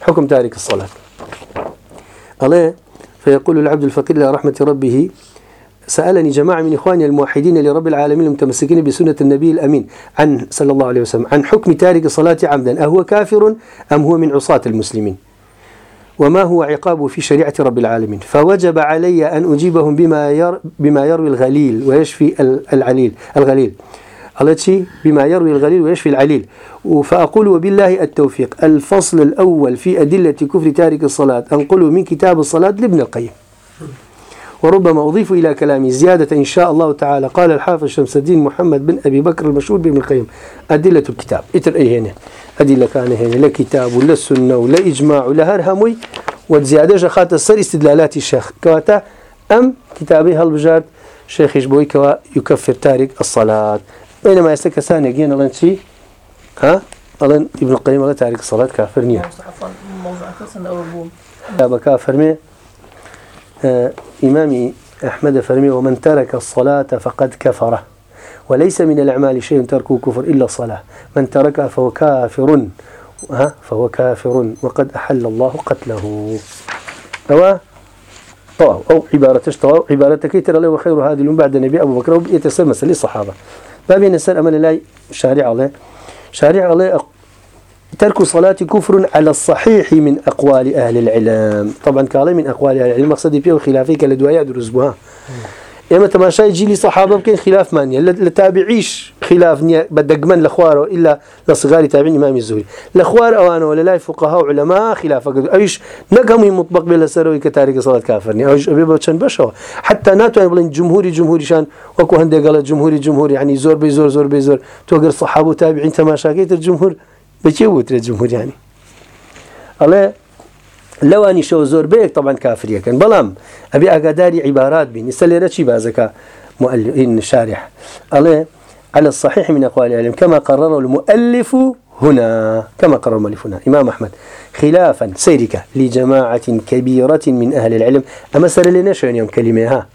A: حكم تارك الصلاة الله فيقول العبد الفقير لرحمة ربه سألني جماعة من إخواني الموحدين لرب العالمين المتمسكين بسنة النبي الأمين عن صلى الله عليه وسلم عن حكم تارك الصلاة عمدا أهو كافر أم هو من عصاة المسلمين وما هو عقاب في شريعة رب العالمين فوجب علي أن أجيبهم بما, ير بما يروي الغليل ويشفي العليل الغليل التي بما يروي الغليل ويشفي العليل فأقول وبالله التوفيق الفصل الأول في أدلة كفر تارك الصلاة أنقله من كتاب الصلاة لابن القيم وربما أضيف إلى كلامي زيادة إن شاء الله تعالى قال الحافظ شمس الدين محمد بن أبي بكر المشهور بن القيم أدلة الكتاب اتر أي هنا ئەدیلەکانە هێنێ لە کتاب و لە سنە و لە ئیجمما و لە هەر هەمووی وە زیادەژە خاتە سەر ئیسیدلالاتی شەخ کەواتە ئەم کتابی هەڵبژارد شێخیش بۆی کەەوە یوکە فرتارێک ئەسەلات بینەما ئێستا کەسانێک گەێن ئەڵەن چی ها ئەڵەن ئیبن قەیمەڵە تاریک سەڵات کافر نییە بەکا فەرمێ ئیمامی ئەحمەدە فەرمی ومن تەرەکە سەڵاتە فقط کەفەڕە وليس من الأعمال شيء تركه كفر إلا الصلاة من تركها فهو كافر فهو كافر وقد أحل الله قتله أو طواو أو عبارتش طواو عبارتك ترى له وخير هذه الأم بعد النبي أبو بكر ويتسمى سلي الصحابة بابين السر أمل الله شارع الله شارع الله ترك صلاة كفر على الصحيح من أقوال أهل العلم طبعا كالي من أقوال أهل العلم مقصدي فيه خلافيك لدوايا دروس بها ئێمە تەماشای جیلی سەحابە بکەین خلافمان نیە لە تابعیش خلاف نییە بە دەگمەن لە خوارەوە ئللا لە سغاری تابین ئمامی زووری لە خوار ئەوانەوە لە لای فقها و لەما خلافەکە ئەوش نەگەمووی مطبق بێ لەسەرەوەی کە تاریکە سەڵات کافرنی ئەوش ئەبێ بە چەند بەشەوە حتا ناتوانین بڵین جمهوری جمهوریشان وەکو هەندێکگەڵە جمهوری جمهوری عنی زۆر بێ زۆر زۆر بێ زۆر تۆگەر سەحاب و تابعین تەماشاکەی تر جمهور بەچێ وترێ جمهوریانی ئەڵێ لەوانی شەو زۆربەیەک تەبان کافریەکەن بەڵام ئەبێ ئاگاداری عیبارات بین سە لێرە چی بازەکە مؤلفين شارح الله على الصحيح من أقوال العلم كما قرر المؤلف هنا كما قرر المؤلف هنا إمام أحمد خلافا سيرك لجماعة كبيرة من أهل العلم أما سر لنا يوم كلمها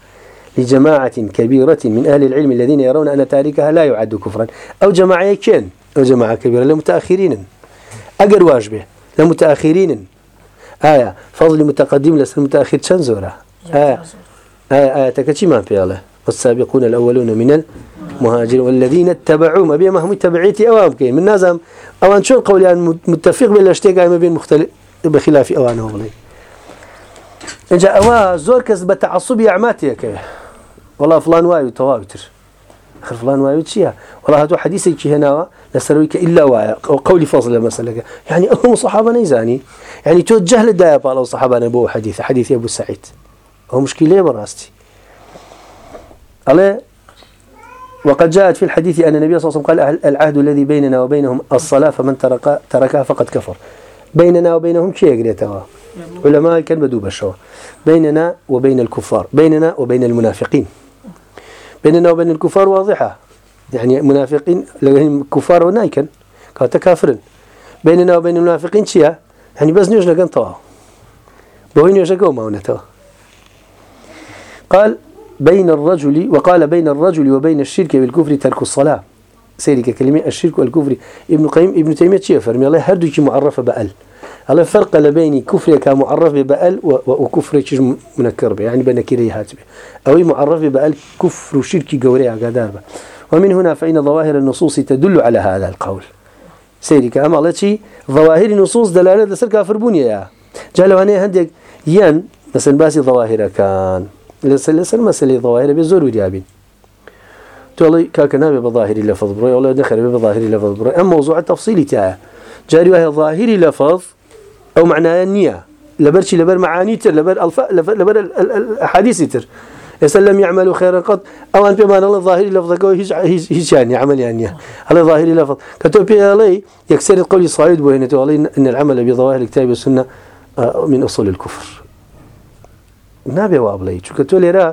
A: لجماعة كبيرة من أهل العلم الذين يرون أن تاركها لا يعد كفرا أو جماعة كين أو جماعة كبيرة لمتأخرين أقر واجبه لمتأخرين ئایا فەضلی متەقدیم لەسەر متاخیر چەند زۆرە ئاەتەکە چیمان پێڵێ والسابقون الأولون من المهاجرين والذين اتبعوا ما بهم هم تبعيتي أوام كين من نازم أوان شون قوليان متفق بين الأشتياء قائمة بين مختلف بخلاف أوان هولي إنجا أوا زور كس بتعصب يعماتي كيه والله فلان واي وتوابتر خفلان وایو چییە وڵا هاتوو حەدیسێکی هێناوە لەسەروی کە ئللا وایە قولی فەز لە مەسلەکە یعنی ئەو صحابە نەیزانی ینی تۆ جەه لە دایە پاڵە و صحابانە بۆ حەدیث حەدیث بوو سعیت ئەو مشکلەیە بەڕاستی ئەڵێ وقد جاءت في الحديث أن النبي صلى الله عليه وسلم قال العهد الذي بيننا وبينهم الصلاة فمن تركها فقد كفر بيننا وبينهم شيء يقريتها علماء كان بدو بشوا بيننا وبين الكفار بيننا وبين المنافقين بيننا وبين الكفار واضحة يعني منافقين لهم كفار ونايكن كاتا كافرن بيننا وبين المنافقين شيا يعني بس نيوش لقن طوا بوين يوش قوما ونتوا قال بين الرجل وقال بين الرجل وبين الشرك بالكفر ترك الصلاة سيرك كلمة الشرك والكفر ابن قيم ابن تيمية شيا فرمي الله هردك معرفة بأل هلا فرق لبين كفر كمعرف ببال وكفر كج منكر به يعني بنكيري هاتبه أو معرف ببال كفر وشرك قوري عقدابه ومن هنا فإن ظواهر النصوص تدل على هذا القول سيرك أما الله شيء ظواهر النصوص دلالة سر كافر بنيا جالو أنا هندك ين مثلا باسي ظواهر كان لسل لسل مسألة ظواهر بزور وديابين تقولي كاكنا بظاهر لفظ بروي ولا دخل بظاهر لفظ بروي أما موضوع التفصيل تاعه جاري وهي ظاهر لفظ ئەو معناە نییە لەبەرچی لەبەر معانی تر لەبەر لەبەر حادیسی تر ئێستا لەم یعمل و خێرە قەت ئەوان پێمانەڵە ظاهری لەفزەکەەوە هیچ هیچیانی عملیان نیە هەڵە ظاهری لەفڵ کە تۆ پێڵی یەکسری قولی ساید بۆێنێتەوە ئەڵی ان العمل بظواهر الكتاب والسنه من اصول الكفر نابێ وا بڵێ چونکە تۆ لێرە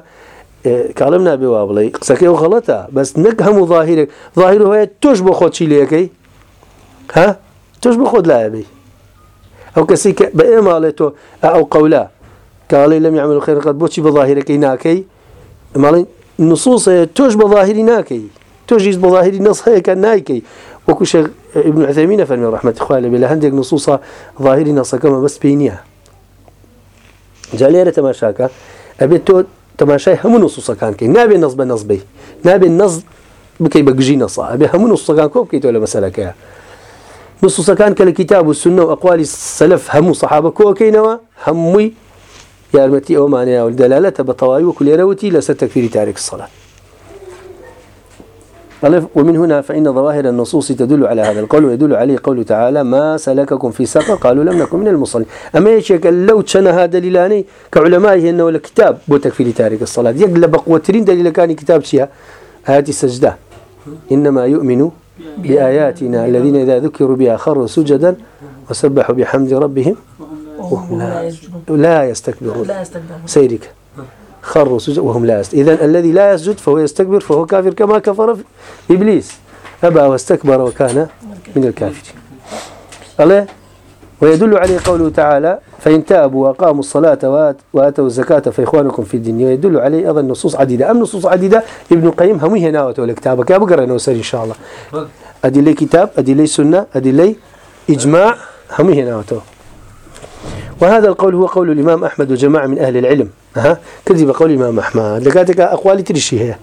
A: کاڵم نابێ وا بڵێ قسەکەی و غەڵەتە بەس نەک هەموو ظاهرێک ظاهر هەیە تۆش بۆ خۆچی لەکەی ها تۆش بۆ خۆت لایەبی ئەو کەسی کە بە ئێماڵێت تۆ ئەو قەولا کاڵی لەم عمل خێرقەت بۆچی بە ظاهیرەکەی ناکەی ماڵی نصوصەیە تۆش بە ظاهری ناکەی تۆژیش بە ظاهری نسخەیەکە نایکەی وەکو شێ ابن عثەمینە فەرمی ڕحمەتی خوای لەبێ لە هەندێک نصوصە ظاهری نسەکەمە بەس پێی نییە جا لێرە تەماشاکە ئەبێت تۆ تەماشای هەموو نسوسەکانکەی نابێ نەز بە نەزبەی نابێ نەز بکەی بە گژی نەسا ئەبێ هەموو نسەکان کۆ بکەیت تۆ لە مەسەرەکەیە نصوصەکان کە لە کتاب و سنە و ئەقوالی سەلف هەموو سەحابە کۆکەینەوە هەمووی یارمەتی ئەومانەیە دەلالەتە بە تەواوی وەکو لێرەوتی لەسەر تەکفیری تارێک سەڵات قال ومن هنا فإن ظواهر النصوص تدل على هذا القول ويدل عليه قوله تعالى ما سلككم في سقر قالوا لم نكن من المصلين أما يشك لو كان هذا دليلاني كعلمائه أنه الكتاب بتكفير تارك الصلاة يقلب قوترين دليل كان كتاب شيئا هذه سجدة إنما يؤمن بآياتنا الذين إذا ذكروا بها خروا سجدا وسبحوا بحمد ربهم وهم لا لا يستكبرون سيرك خروا سجدا وهم لا يستكبرون إذن الذي لا يسجد فهو يستكبر فهو كافر كما كفر إبليس أبى واستكبر وكان من الكافرين الله ويدل عليه قوله تعالى فإن تابوا وأقاموا الصلاة وآتوا الزكاة فإخوانكم في الدين ويدل عليه أيضا نصوص عديدة أم نصوص عديدة ابن القيم هم هنا وتولى كتابك أبقر أنا وسر إن شاء الله أدي لي كتاب أدي لي سنة أدي لي إجماع هم هنا وتولى وهذا القول هو قول الإمام أحمد وجماعة من أهل العلم ها كذب قول الإمام أحمد لكاتك أقوالي ترشي هي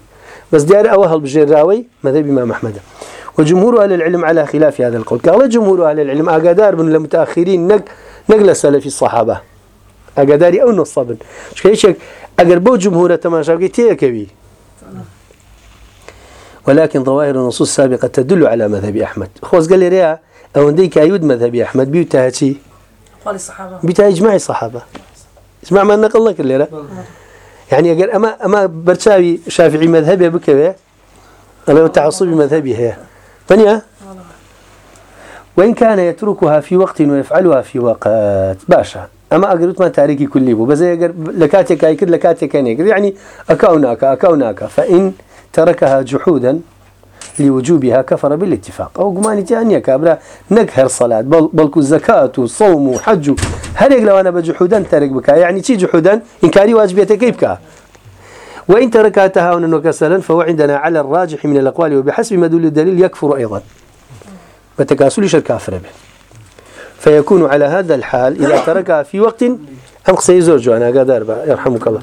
A: بس ديار أوهل بجير راوي ماذا بإمام أحمد وجمهور أهل العلم على خلاف هذا القول قال جمهور أهل العلم أقدار من المتأخرين نق نقل سلف الصحابة أقداري أو نصابن شكيشك أقر بو جمهور تماشاكي تيكبي ولكن ظواهر النصوص السابقة تدل على مذهب أحمد خوز قال لي ريا أو نديك أيود مذهب أحمد بيوتاتي قال الصحابة بيتا إجماع الصحابة اسمع ما نقل لك اللي رأى يعني قال أما أما برشاوي شافعي مذهبي بكوي أنا تعصبي مذهبي هي تنيا وإن كان يتركها في وقت ويفعلها في وقت باشا أما أقرت ما تاريكي كلي بو بس أقر لكاتك أيكر لكاتك أنيكر يعني أكاوناك أكاوناك فإن تركها جحودا لوجوبها كفر بالاتفاق أو قماني تانية كابلا نقهر صلاة بل بلكو الزكاة وصوم وحج هل لو أنا بجحودا تارك بك يعني تي جحودا إنكاري واجبيتك كيفك وإن ترك تهاونا وكسلا فهو عندنا على الراجح من الأقوال وبحسب ما دل الدليل يكفر أيضا بتكاسل شر كافر به فيكون على هذا الحال إذا تركها في وقت أم قصي زوج أنا قادر يرحمك الله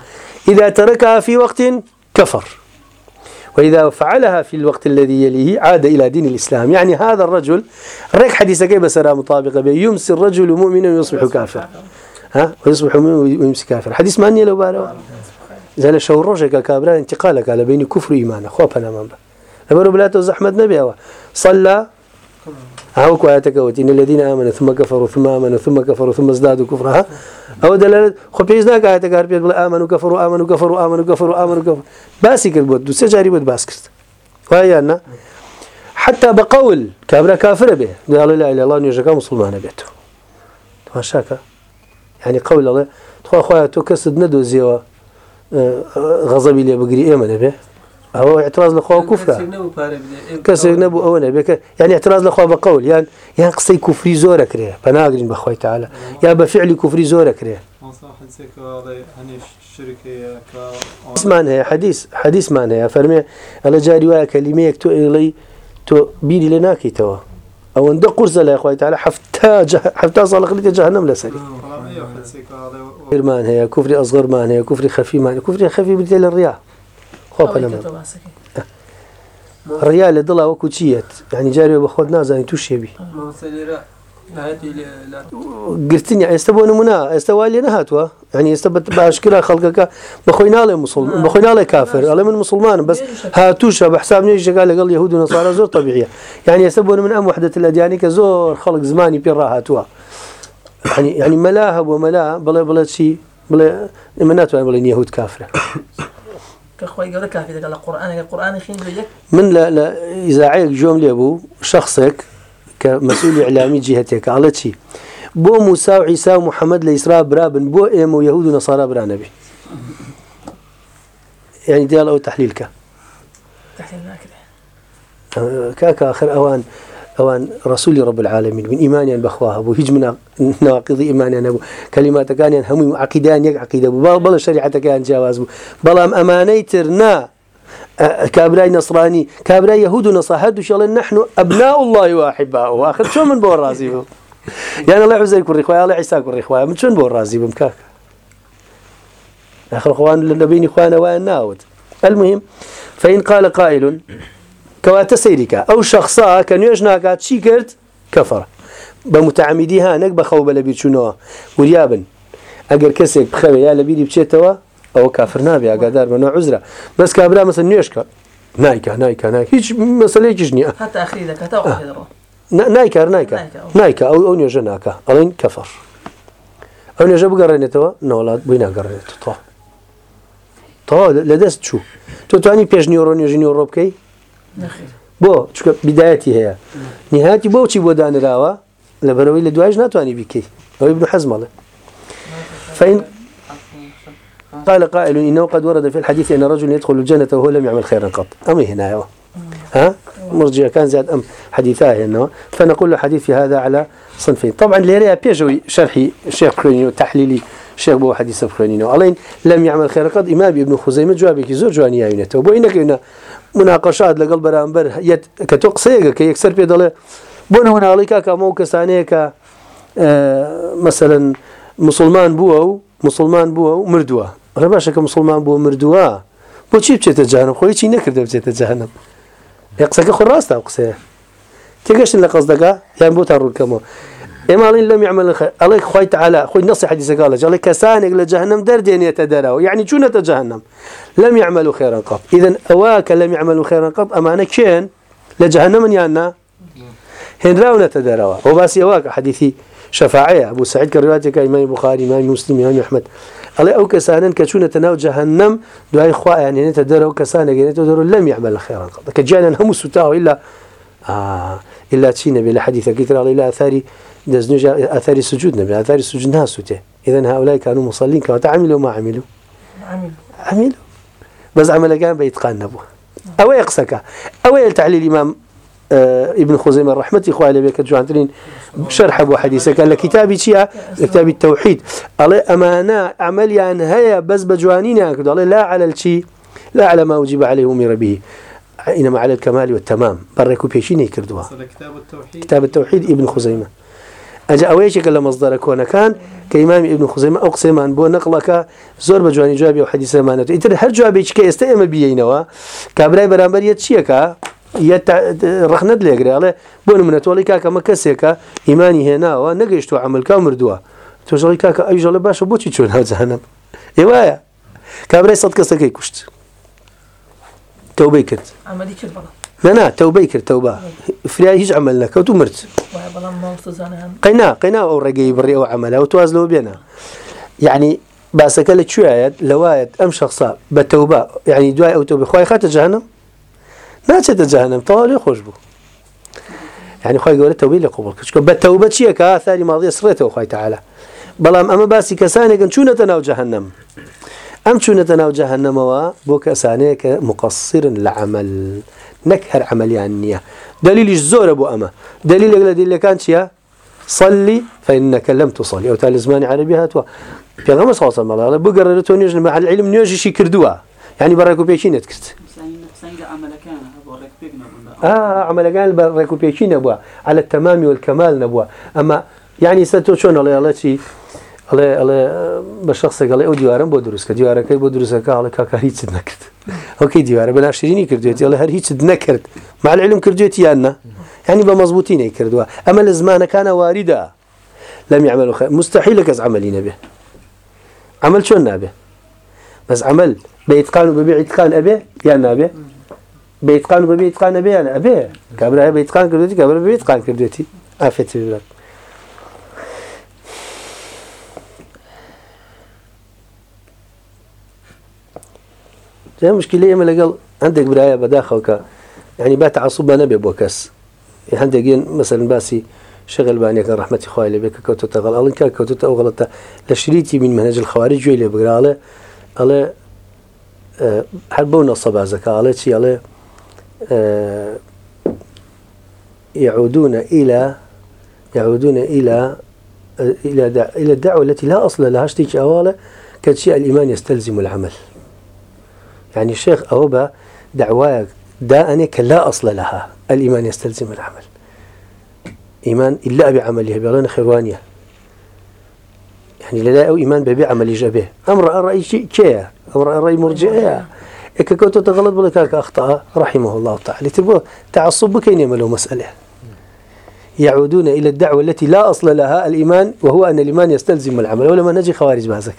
A: إذا تركها في وقت كفر وإذا فعلها في الوقت الذي يليه عاد إلى دين الإسلام يعني هذا الرجل ريك حديثة كيف سرى مطابقة به يمسي الرجل مؤمنا ويصبح كافر ها ويصبح مؤمنا ويمسي كافر حديث ماني لو بارو جا لە شەو ڕۆژێکە کابرا انتقالەکە لە بینی کوفر و ایمانە خۆ پەنامان بە لەبەر بلاتەوە زەحمت نەبیەوە صلى هاوكو آياتكوتي إن الذين آمنوا ثم كفروا ثم آمنوا ثم كفروا ثم ازدادوا كفرا أو دلالة خب يزناك آياتك هربيت بلا آمنوا كفروا آمنوا كفروا آمنوا كفروا آمنوا كفروا باسي كربوت دوسة جاري بود باس كرت وهي حتى بقول كابرا كافر به قال لا إله إلا الله نيجا مسلمان بيته تماشاك يعني قول الله تخوا خويا تو كسد ندو زيوا غەزەبی لێ بگری ئێمە دەبێ ئەوە اعتراز لەخوا کوفرە کەسێک نەبوو ئەوە نەبێ کە یعنی اعتراز لەخوا بە قەول یان یان قسەی کوفری زۆرە کرێ پەناگرین بەخوای تاالە یا بە فعلی کوفری زۆرە کرێ عسمان هەیە حەدیس حەدیسمان هەیە فەرمێ ئەلە جاری وایە کەلیمەیەک تۆ ئێڵی تۆ بیری لە ناکەیتەوە ئەوەندە قورسە لای خۆیتالە هەفتا ساڵقلیتە جاهنم لەسەری فرمان هەیە کوفری ئەزغرمان هەیە کوفری خەفیمان کوفری خەفی بێ لە ڕیا خۆ ڕیا لە دڵا وەکو چیت ینی جارێ بە خۆت نازانی تووشێبی گرتنی ئێستا بۆ نمونە ئێستا وا لێ نەهاتوە هەنی ئێستا باشکرا خەڵکەکە بەخۆی ناڵێ مسلمان بەخۆی ناڵێ کافر ئەڵێ من مسلمانم بەس هاتووشە بە حساب نوێ ژەگا لەگەڵ یهود و نسوارە زۆر طبیعە یعنی ئێستا بۆ من ئەم وحدەت لە دیانی کە زۆر خەڵک زمانی پێ ڕاهاتوە ینی مەلا هەبوو مەلا بڵێ بڵێ چی بڵێ من ناتوانین بڵێن یهود کافرە. من لە ئیزاعەیەک جۆم لێ بوو شخصێک کە مەسئولی علامی جهتێک ئاڵە چی بۆ موسا و عیسا و محەممەد لە ئیسرا برابن بۆ ئێمە و یهود و نەسارا برانەبی ینی دیال ئەو تحلیلکە کاکە آخر ئەوان ئەوان ڕسوولی ڕب العالمین بن ئیمانیان بەخوا هەبوو هیچ من ناواقیی ئیمانیان نەبوو کەلیماتەکانیان هەمووی عقیدان یەک عقیدە بوو باڵ بەڵە شریعەتەکەیان جیاواز بوو بەڵام ئەمانەی تر نا كابراي نصراني كابراي يهود ونصاحد وشغله نحن أبناء الله وأحباؤه وآخر شو من بور رازي بهم يعني الله عزيز كوري خويا الله عيسى كوري خويا من شون بور رازي بهم كاك آخر خوان لبيني خوانا وين ناود المهم فإن قال قائل كوات سيرك أو شخصا كان يجناك شي كرد كفر بمتعمدي هانك بخوب لبيتشنوا وريابن أجر كسك بخوي يا لبيدي بشيتوا ئەو کافر نابێ ئاگادار بە نەعزرا بەس کابرا مەسە نوێشکە نایکە نایکە نای هیچ مەسلەیەکیش نییە نایکار نایکە نایکە ئەو ئەو نوێژە ناکە ئەڵین کەفەر ئەو نوێژە بگەڕێنێتەوە نەوڵات بووی ناگەڕێت تۆ تەوا لە دەست چوو تۆ توانی پێشنی ڕۆ نوێژنی ڕۆ بکەی بۆ چکە بیدایەتی هەیە نهاتی بۆچی بۆ دانراوە لەبەرەوەی لە دوایش ناتوانانی بیکەی ئەوەی بن حەزمەڵێ فین قال قائل إنه قد ورد في الحديث أن رجل يدخل الجنة وهو لم يعمل خيرا قط أمي هنا يوه. ها مرجئة كان زاد أم حديثاه إنه فنقول له حديثي هذا على صنفين طبعا ليريا بيجوي شرحي الشيخ كرينيو تحليلي الشيخ بو حديث بكرينيو ألين لم يعمل خيرا قد إمام ابن خزيمة جوابك زور جواني يعينته وبو إنك إنه مناقشات لقل برامبر يت كتقصيك كي يكسر بيدله بۆ نەوەناڵیکا کامە و کەسانەیە کە مەسەرەن مسلمان بووە و مسلمان بووە و مردووە ڕێ باشەکە مسلمان بۆ مردووە بۆچی بچێتە جانم خۆی چی نەکردە بچێتە جانم یا قسەکە خۆ ڕاستە قسەیە تێگەشتن لە قەزدەکە یان بۆ تا ڕووکەمەوە ئێماڵین لەم عمل ئەڵی خی تعالا خۆی نسی حەدیسەگەڵە جڵی کەسانێک لە جەهنم دەردێنێتە دەرەوە یعنی چوونەتە جەهنم لەم عمل و خێرن قب ئیدەن ئەوە کە لەم عمل و خێرن قب ئەمانە کێن لە جەهنمن یاننا هێنراونەتە دەرەوە بۆ باسی ئەوە کە حەدیثی شفاعەیە بۆ سعید کە ڕاتێکەکە ئیمای بخاری مای مسلمی ئەحمد ئەڵێ ئەو کەسانن کە چوونەتە ناو جەهنم دوای خوایانێنێتە دەرەوە کەسانەگەێنێتەوە دەرو لەم یعمل خێران قڵ کە جیانن هەموو سوتاوە إلا آه إلا چی نەبێ لە حەدیثەکەی تر ئەڵی لە ئاثاری دەستنوێژ ئاثاری سجود نەبێ ئاثاری سجود ناسووتێ إذن هؤلاء كانوا مصلين كواتا عملوا ما عملوا عملوا بس عملكان بيتقان نبوه أو يقسك أو التعليل الإمام ابن خزيمة رحمتي خوالي بك جوانترين شرح ابو حديثه قال لكتابي تشيا لكتاب التوحيد الله امانه عملي عن هيا بس بجوانينا كد الله لا على الشيء لا على ما وجب عليه امر به انما على الكمال والتمام بركو بيشيني كردوا
C: كتاب التوحيد
A: كتاب التوحيد ابن خزيمه اجا اويش قال مصدر كون كان كامام ابن خزيمه اقسم عن بو نقلك زور بجواني جوابي وحديثه معناته انت هر جوابي كي استئم بينوا كابراي برامبر يتشيكا ڕخنت لێگرێڵێ بۆ منە تۆڵی کاکەمە کەسێکە ئیمانی هێناوە نەگەیشتوە عملکە مردووە تۆژڵی کاکە ئەوژەڵە باشە بۆچی چۆن هاجانم ئێوایە کابرای سەد کەسەکەی کوشت تەوبەی کرد نەنا تەوبەی کرد تەوبە فرای هیچ عمل نەکەوت و مرد قینا قینا ئەو ڕێگەی بڕێەوە عملە و تواز لەوە بێنە یعنی باسەکە لە کوێت لەوایەت ئەم شخصا بە تەوبە یعنی دوای ئەو تۆ بخوای خاتە جانم ناچێتە جاهنم تەواوی خۆش بوو یعنی خی گەورە تەوبی لە قوبڵ کچکە بە تەوبە چییە کە ئاثاری ماڵی سرێتەوە خی تاالە بەڵام ئەمە باسی کەسانێکن چوونەتە ناو جەهنم ئەم چوونەتە ناو جەهنمەوە بۆ کەسانەیە کە مقصرن لە عمل نەک هەر عملیان نییە دلیلیش زۆرە بۆ ئەمە دلیل لەگە لە دیلەکان چییە؟ صلي فإنك لم تصلي أو تالي زمان عربي هاتوا بيغمس خاصة مالا الله بقرر تونيجن مع العلم نيوجي شي كردوا يعني براكو بيكينت كرت ئەعملەکان بە ڕێکوپێکی نەبووە على تەمامی والکەمال نەبووە ئەمە یعنی سە تۆ چۆن ئەڵێ ئەڵە چی ئەڵێ ئەڵێ بە شخصێکگەڵێ ئەو دیوارم بۆ دروستکە دیوارەکەی بۆ دروستەکە ئەڵێ کاکە هیچت نەکرد ئەوکەی دیوارە بەناشرینی کردوێت ئەڵە هەر هیچت نەکرد مالعلم کردوێت یاننا ینی بە مەزبوتی نەی کردووە ئەمە لە زمانەکانە واریدا لەم عمل و مستحیل لە کەس عملی نەبێ عمل چۆن نابێ بەس عمل بە ئیتقان و بەبێ ئیتقان ئەبێ یان نابێ بیتقان بە بیتقانە بیان ئەبێ کابراە بیتقان کردێتی کابرا بیتقان کردێتی ئافێتی بێت جا مشکلی ئێمە لەگەڵ هەندێک برایە بەداخەوکە ینی با تعسوب نەبێ بۆ کەس هەندێک مثلن باسی شغلبانەکە ڕحمەتی خوای لە بێکە کەوتتە غەڵڵن کار کەوتتە ئەو غڵەتە لە شریتی من منەج خواری گوێ لێ بگراڵێ ئەڵێ هەر بەو نەسەبازەکە ئاڵێ چی ئەڵێ يعودون إلى يعودون إلى إلى إلى الدعوة التي لا أصل لها شتيك أوالا كتشي الإيمان يستلزم العمل يعني الشيخ أوبا دعواك داءنك لا أصل لها الإيمان يستلزم العمل إيمان إلا بعمله بغير خيروانية يعني لا أو إيمان ببي عمل إجابه أمر الرأي كيا أمر الرأي مرجئة یەکە کەوتۆتە غڵت بڵێ کاکە ئەختا ڕحیمە الله تعالی تر بۆ تعصب بکەینێمە لەو مسئلة يعودون إلى الدعوة التي لا أصل لها الإيمان وهو أن الإيمان يستلزم العمل ولما نجي خوارج بازك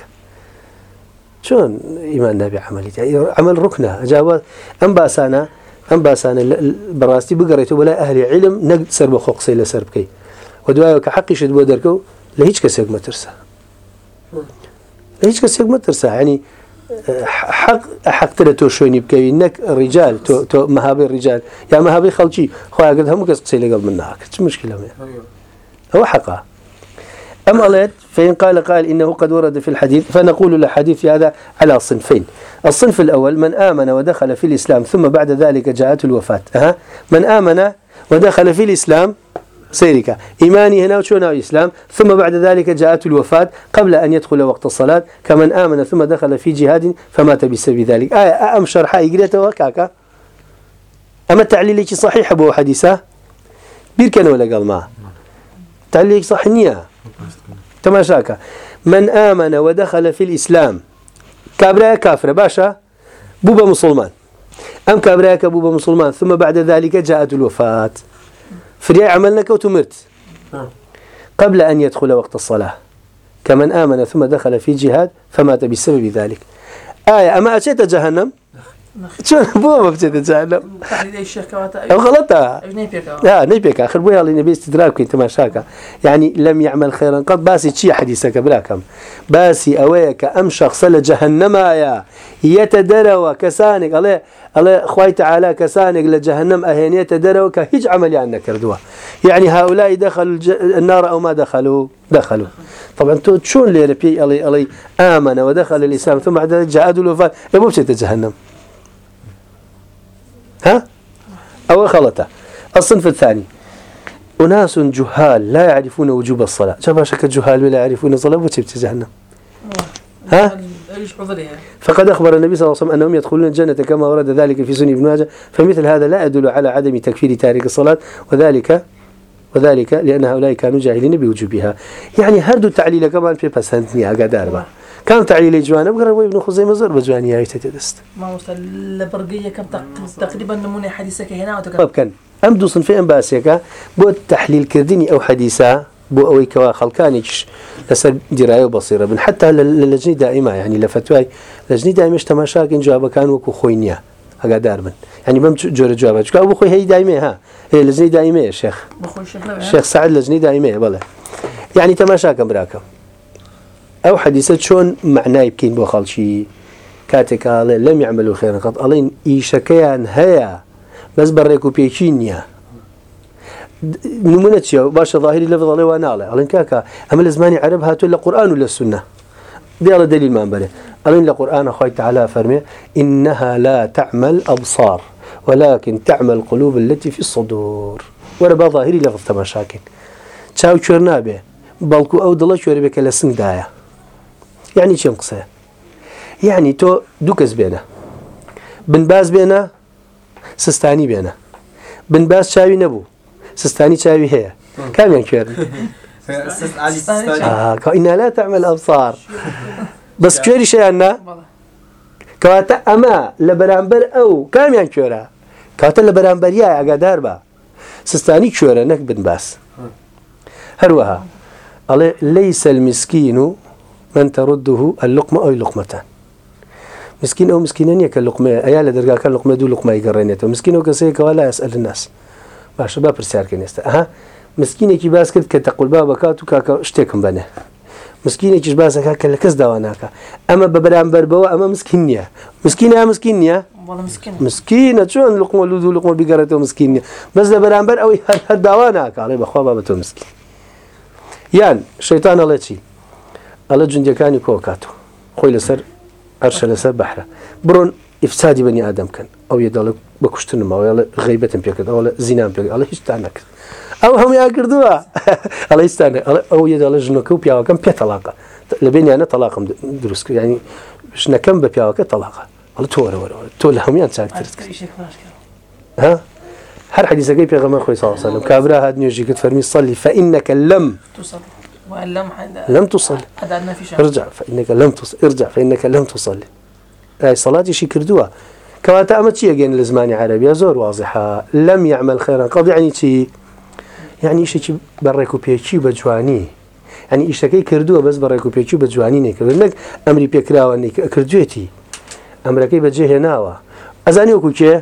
A: شون إيمان نبي عملي عمل ركنة جاوة أم باسانا أم باسانا براستي بقريته ولا أهل علم نقد سرب خوقسي لسربكي ودوايا كحقي شد بودركو لهيج كسيك ما ترسى لهيج كسيك ما ترسى يعني حەقترە تۆ شوێنی بکەوی نەک ڕیجال تۆ مەهابی ڕیجال یا مەهابی خەڵکی خۆیاگەت هەموو کەس قسەی لەگەڵ من ناکە چ مشکلەمێ ئەوە حقا أم قالت فإن قال قال إنه قد ورد في الحديث فنقول للحديث هذا على صنفين الصنف الأول من آمن ودخل في الإسلام ثم بعد ذلك جاءته الوفاة أه؟ من آمن ودخل في الإسلام سيرك إيماني هنا وشو ناوي إسلام ثم بعد ذلك جاءت الوفاة قبل أن يدخل وقت الصلاة كمن آمن ثم دخل في جهاد فمات بسبب ذلك آية أم شرحة إقريته وكاكا أما التعليل صحيح أبو حديثة بيركن ولا قال ما تعليل صح نية تماشاكا من آمن ودخل في الإسلام كابرا كافر باشا بوبا مسلمان أم كابراك بوبا مسلمان ثم بعد ذلك جاءت الوفاة فريا عمل نكوت مرت قبل أن يدخل وقت الصلاة كمن آمن ثم دخل في جهاد فمات بسبب ذلك آية أما أتيت جهنم چۆن بۆ بە بچێتە جالم
B: ئەو غڵەتە نەی پێکا
A: خر بۆی هەڵی نەبێستی دراکەین تەماشاکە یعنی لەم یعمل خێرن قەت باسی چی حەدیسەکە براکەم باسی ئەوەیە کە ئەم شخصە لە جەهنەمایە یەتە دەرەوە کەسانێک ئەڵێ ئەڵێ خی تعالا کەسانێک لە جەهنم ئەهێنێتە دەرەوە کە هیچ عملیان نەکردووە یعنی هاولای دخل النار او ما دخلوا دخلوا طبعا تو چون لێرە پێی ئەڵێ ئەڵێ ئامانەوە دخل الإسلام ثم بعد جاء الوفاة لە بۆ بچێتە جەهنم ها أو خلطة الصنف الثاني أناس جهال لا يعرفون وجوب الصلاة شباشك جهال ولا يعرفون الصلاة وتبت جهنم ها؟ فقد أخبر النبي صلى الله عليه وسلم أنهم يدخلون الجنة كما ورد ذلك في سنن ابن ماجه فمثل هذا لا يدل على عدم تكفير تارك الصلاة وذلك وذلك لأن هؤلاء كانوا جاهلين بوجوبها يعني هردو التعليل كمان في بسنتني أقدر بها كان تعليل جوانه بقرا ابن خزيمة زر بجواني هاي تتدست
B: ما وصل لبرقية كم تقريبا نموني حديثك هنا وتكلم
A: ئەم دوو سنفێن باسیەکە بۆ تحلیلکردنی ئەو حەدیسا بۆ ئەوەی کەوا خەڵکانیش لەسەر دیرایە بەسیرە بن حتا لە لەجنی دائیما ینی لە فتوای لەژنی دایمش تەماشاکن جوابەکان وەکو خۆی نییە ئەگادار بن ینی بەم جۆرە جواب چک بۆ خۆی هەی دایمێ ها لەژنی دایمەیە شێخ شێخ سعد لەژنی دایمەیە بڵێ یعنی تەماشاکەم براکەم ئەو حەدیسە چۆن معنای بکەین بۆ خەڵکی کاتێکڵێ لەم عمل و خێنقەت ئەڵین ئیشەکەیان هەیە بەس بەڕێک و پێکی نییە نمونە چیە باشە ظاهری لە بڵێ وا ناڵێ ئەڵین کاکە ئەمە لە زمانی عرب هاتوو لە قورآن و لە سنە دێڵە دلیلمان بەرێ ئەڵین لە قورآانە خۆی تعالا فەرمێ إنها لا تعمل أبصار ولكن تعمل قلوب التي في الصدور وەرە بە ظاهری لە غفتەمەشاکەین چاو کوێر نابێ بەڵکو ئەو دڵە کوێرە بێکە لە سنگدایە یعنی چیم قسەیە یعنی تۆ دوو کەس بێنە بنباز بێنە سستانی بێنە بنباز چاوی نەبوو سستانی چاوی هەیە کامیان کوێر ئینا لا تعمل ئەبصار بەس کوێری شیاننا کەواتە ئەمە لە بەرامبەر ئەو کامیان کوێرە کاتە لە بەرامبەریە ئاگادار بە سستانی کوێرە نەک بنباس هەروەها ئەڵێ لەیسە المسکین و من تەڕدوه اللقمە ئەوی لقمەتان مسکین ئەو مسکینە نیە کە لقمێ ئەیا لە دەرگاکە لقمە دوو لقمای گەڕێنێتەوە مسکین و کەسەیەکەوە لا ئەسئل ناس باشە با پرسیارکە نێستا ئەها مسکینێکی باس کرد کە تەقلبا بکات و کاکە شتێکم بنێ مسکینێکیش باسەکە کە لە کەس داوا ناکە ئەمە بە بەرامبەربەوە ئەمە مسکین نییە مسکینە مسکین نییە مسکینە چۆن لقمە لودو لقمە بیگەڕێتەوە مسکین نیە بەس لە بەرامبەر ئەوەی هەر هەر داوا ناکاڵێ بەخوا بابەتەوە مسکین یان شەیتان ئەڵێ چی ئەلە جوندەکانی کۆکاتەوە خۆی لەسەر ئەرشە لەسەر بەحرە بڕۆن ئیفسادی بەنی ئادەمکەن ئەو یەداڵ بە کوشتنمەوەڵە غیبەتم پێکرد ئەوە لە زیینان پێ ئەڵە هیچتان نەکرد ئەو هەمیا کردووە ئەڵیستانە ئەو یەداڵە ژنەکە و پیاوەکەم پێ تەلاقە لە بینیانە تەلاقم دروست کرد ینی شنەکەم بە پیاوەکە تەلاقە ئەڵ تۆرەوەەوە تۆ لە هەمویان چاکترت کرد هەر حەدیزەکەی پێغەمە خۆی ساڵسەلم کابرا هاات نوێژی کرد فەرمی سەلی فەئینەکە لەم
B: وإن لم لم تصل ارجع
A: فإنك لم تصل ارجع فإنك لم تصلي أي صلاة شي كردوها كواتا أما تشي أجين لزمان عربية زور واضحة لم يعمل خيرا قد يعني تشي يعني إيش تشي بريكو بيتشي بجواني يعني إيش تكي كردوها بس بريكو بيتشي بجواني نيك لأنك أمري بيكراوا نيك كردويتي ئەمرەکەی بەجێهێ ناوە ئەزانی وەکو کێ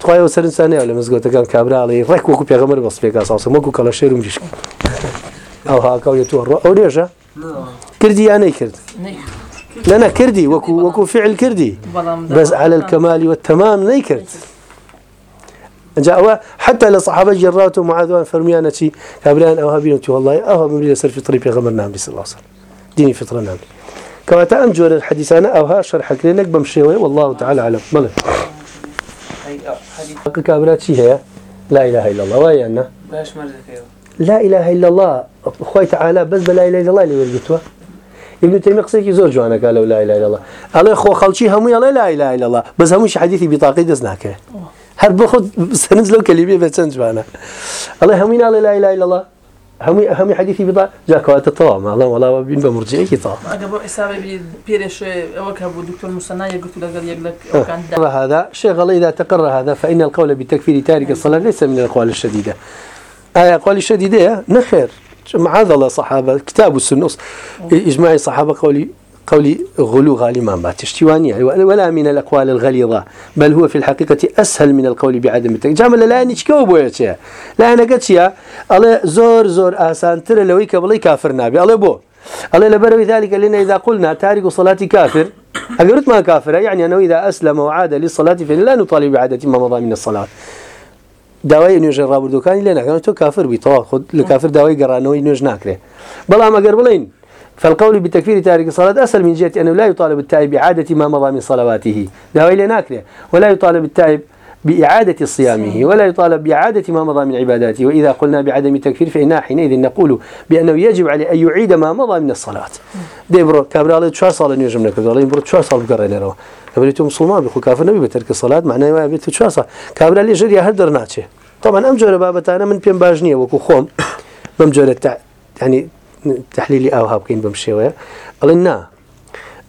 A: توایەوە سەرسانەیە لە مزگەوتەکان کابراڵی ڕێک وەکو پێغەمەر بەس پێێک ساسم وەکو کەڵە شێرم گشت. ئەو هاکەوت تۆ ڕۆ ئەو رێژە کردی یا نەیکرد لە نەکردی وەکو وەکو فعل کردی بەس على الكمال والتمام نەیکرد جاء حتى لصحابة جرات ومعاذوان فرميانا شي كابلان أوها بينتي والله أوها بمري سر فطري بيغمر نام بس الله صلى ديني فطرة نام كما تأمجور الحديثان أوها شرحك لنك بمشيوي والله تعالى أعلم ملك كابلات شي هي لا إله إلا الله وهي أنه
C: باش مرزك أيوه
A: لا إله إلا الله خوي تعالى بس بلا إله إلا الله اللي ورقتوا ابن تيمية قصيكي زور جوانا قالوا لا إله إلا الله الله خو خلشي همو يلا لا إله إلا الله بس هموش حديثي بطاقي دزناك هر بخد سنز لو كلمة بسنج جوانا الله همين الله لا إله إلا الله همي همي حديثي بضع جاك وقت الطوام الله والله بين بمرجعي كي طوام
B: أبو إسامة بيرش أوك أبو دكتور مصنع قلت له قال يقلك
A: هذا شيخ الله إذا تقرر هذا فإن القول بتكفير تارك الصلاة ليس من الأقوال الشديدة ئایا قولی شدی دەیە نەخێر معاذ الله صحابه كتاب السنة اجماع الصحابه قولي قولي غلو غالي ما باتشتيواني ولا من الاقوال الغليظه بل هو في الحقيقه اسهل من القول بعدم التكليف جامل لا نشكو بويتيا لا نقتيا الله زور زور آسان ترى لو يكبلي كافر نابي الله بو الله لبروي ذلك لنا اذا قلنا تارك صلاه كافر اقرت ما كافر يعني انه اذا اسلم وعاد للصلاه فلا نطالب بعادة ما مضى من الصلاه داوای نوێژە ڕابردوەکانی لێ ناکەن تۆ کافر بیتەوە خود لە کافر داوای گەڕانەوەی نوێژ ناکرێ بەڵام ئەگەر بڵین فالقول بتكفير تارك الصلاة أسهل من جهة أنه لا يطالب التائب بعادة ما مضى من صلواته داوي لناكره ولا يطالب التائب بإعادة صيامه ولا يطالب بإعادة ما مضى من عباداته وإذا قلنا بعدم التكفير فإنا حينئذ نقول بأنه يجب عليه أن يعيد ما مضى من الصلاة ديبرو كابرالي شو صار نيجم نكذا الله يبرو شو صار بقرأ لنا كابرالي تو مسلمان بخو كافر نبي بترك الصلاة معناه ما بيت شو صار كابرالي جري هدر ناتشي طبعا أم جرى بابتانا من بين باجنية وكو خوم بم جرى يعني تحليلي أوهاب كين بمشي قال لنا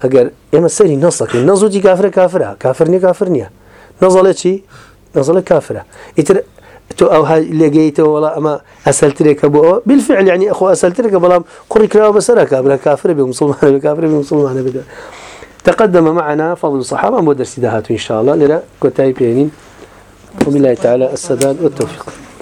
A: أجر إما سري نصك النص دي كافر كافرة كافرني كافرني, كافرني. نەزڵێ چی نەزڵە کافرە ئیتر تۆ ئەو لێگەیتەوە وڵا ئەمە ئەسەلترێکە بۆ ئەوە بیلفعل ینی ئەخۆ ئەسەلترەکە بەڵام قوڕی کراوە بەسەرە کابرا کافر بێ مسلمان کافر بێ مسلمانە بدە تقدم معنا فضل الصحابة بودرسي دهاتو إن شاء الله لرا كتاي بيانين وبالله تعالى السداد والتوفيق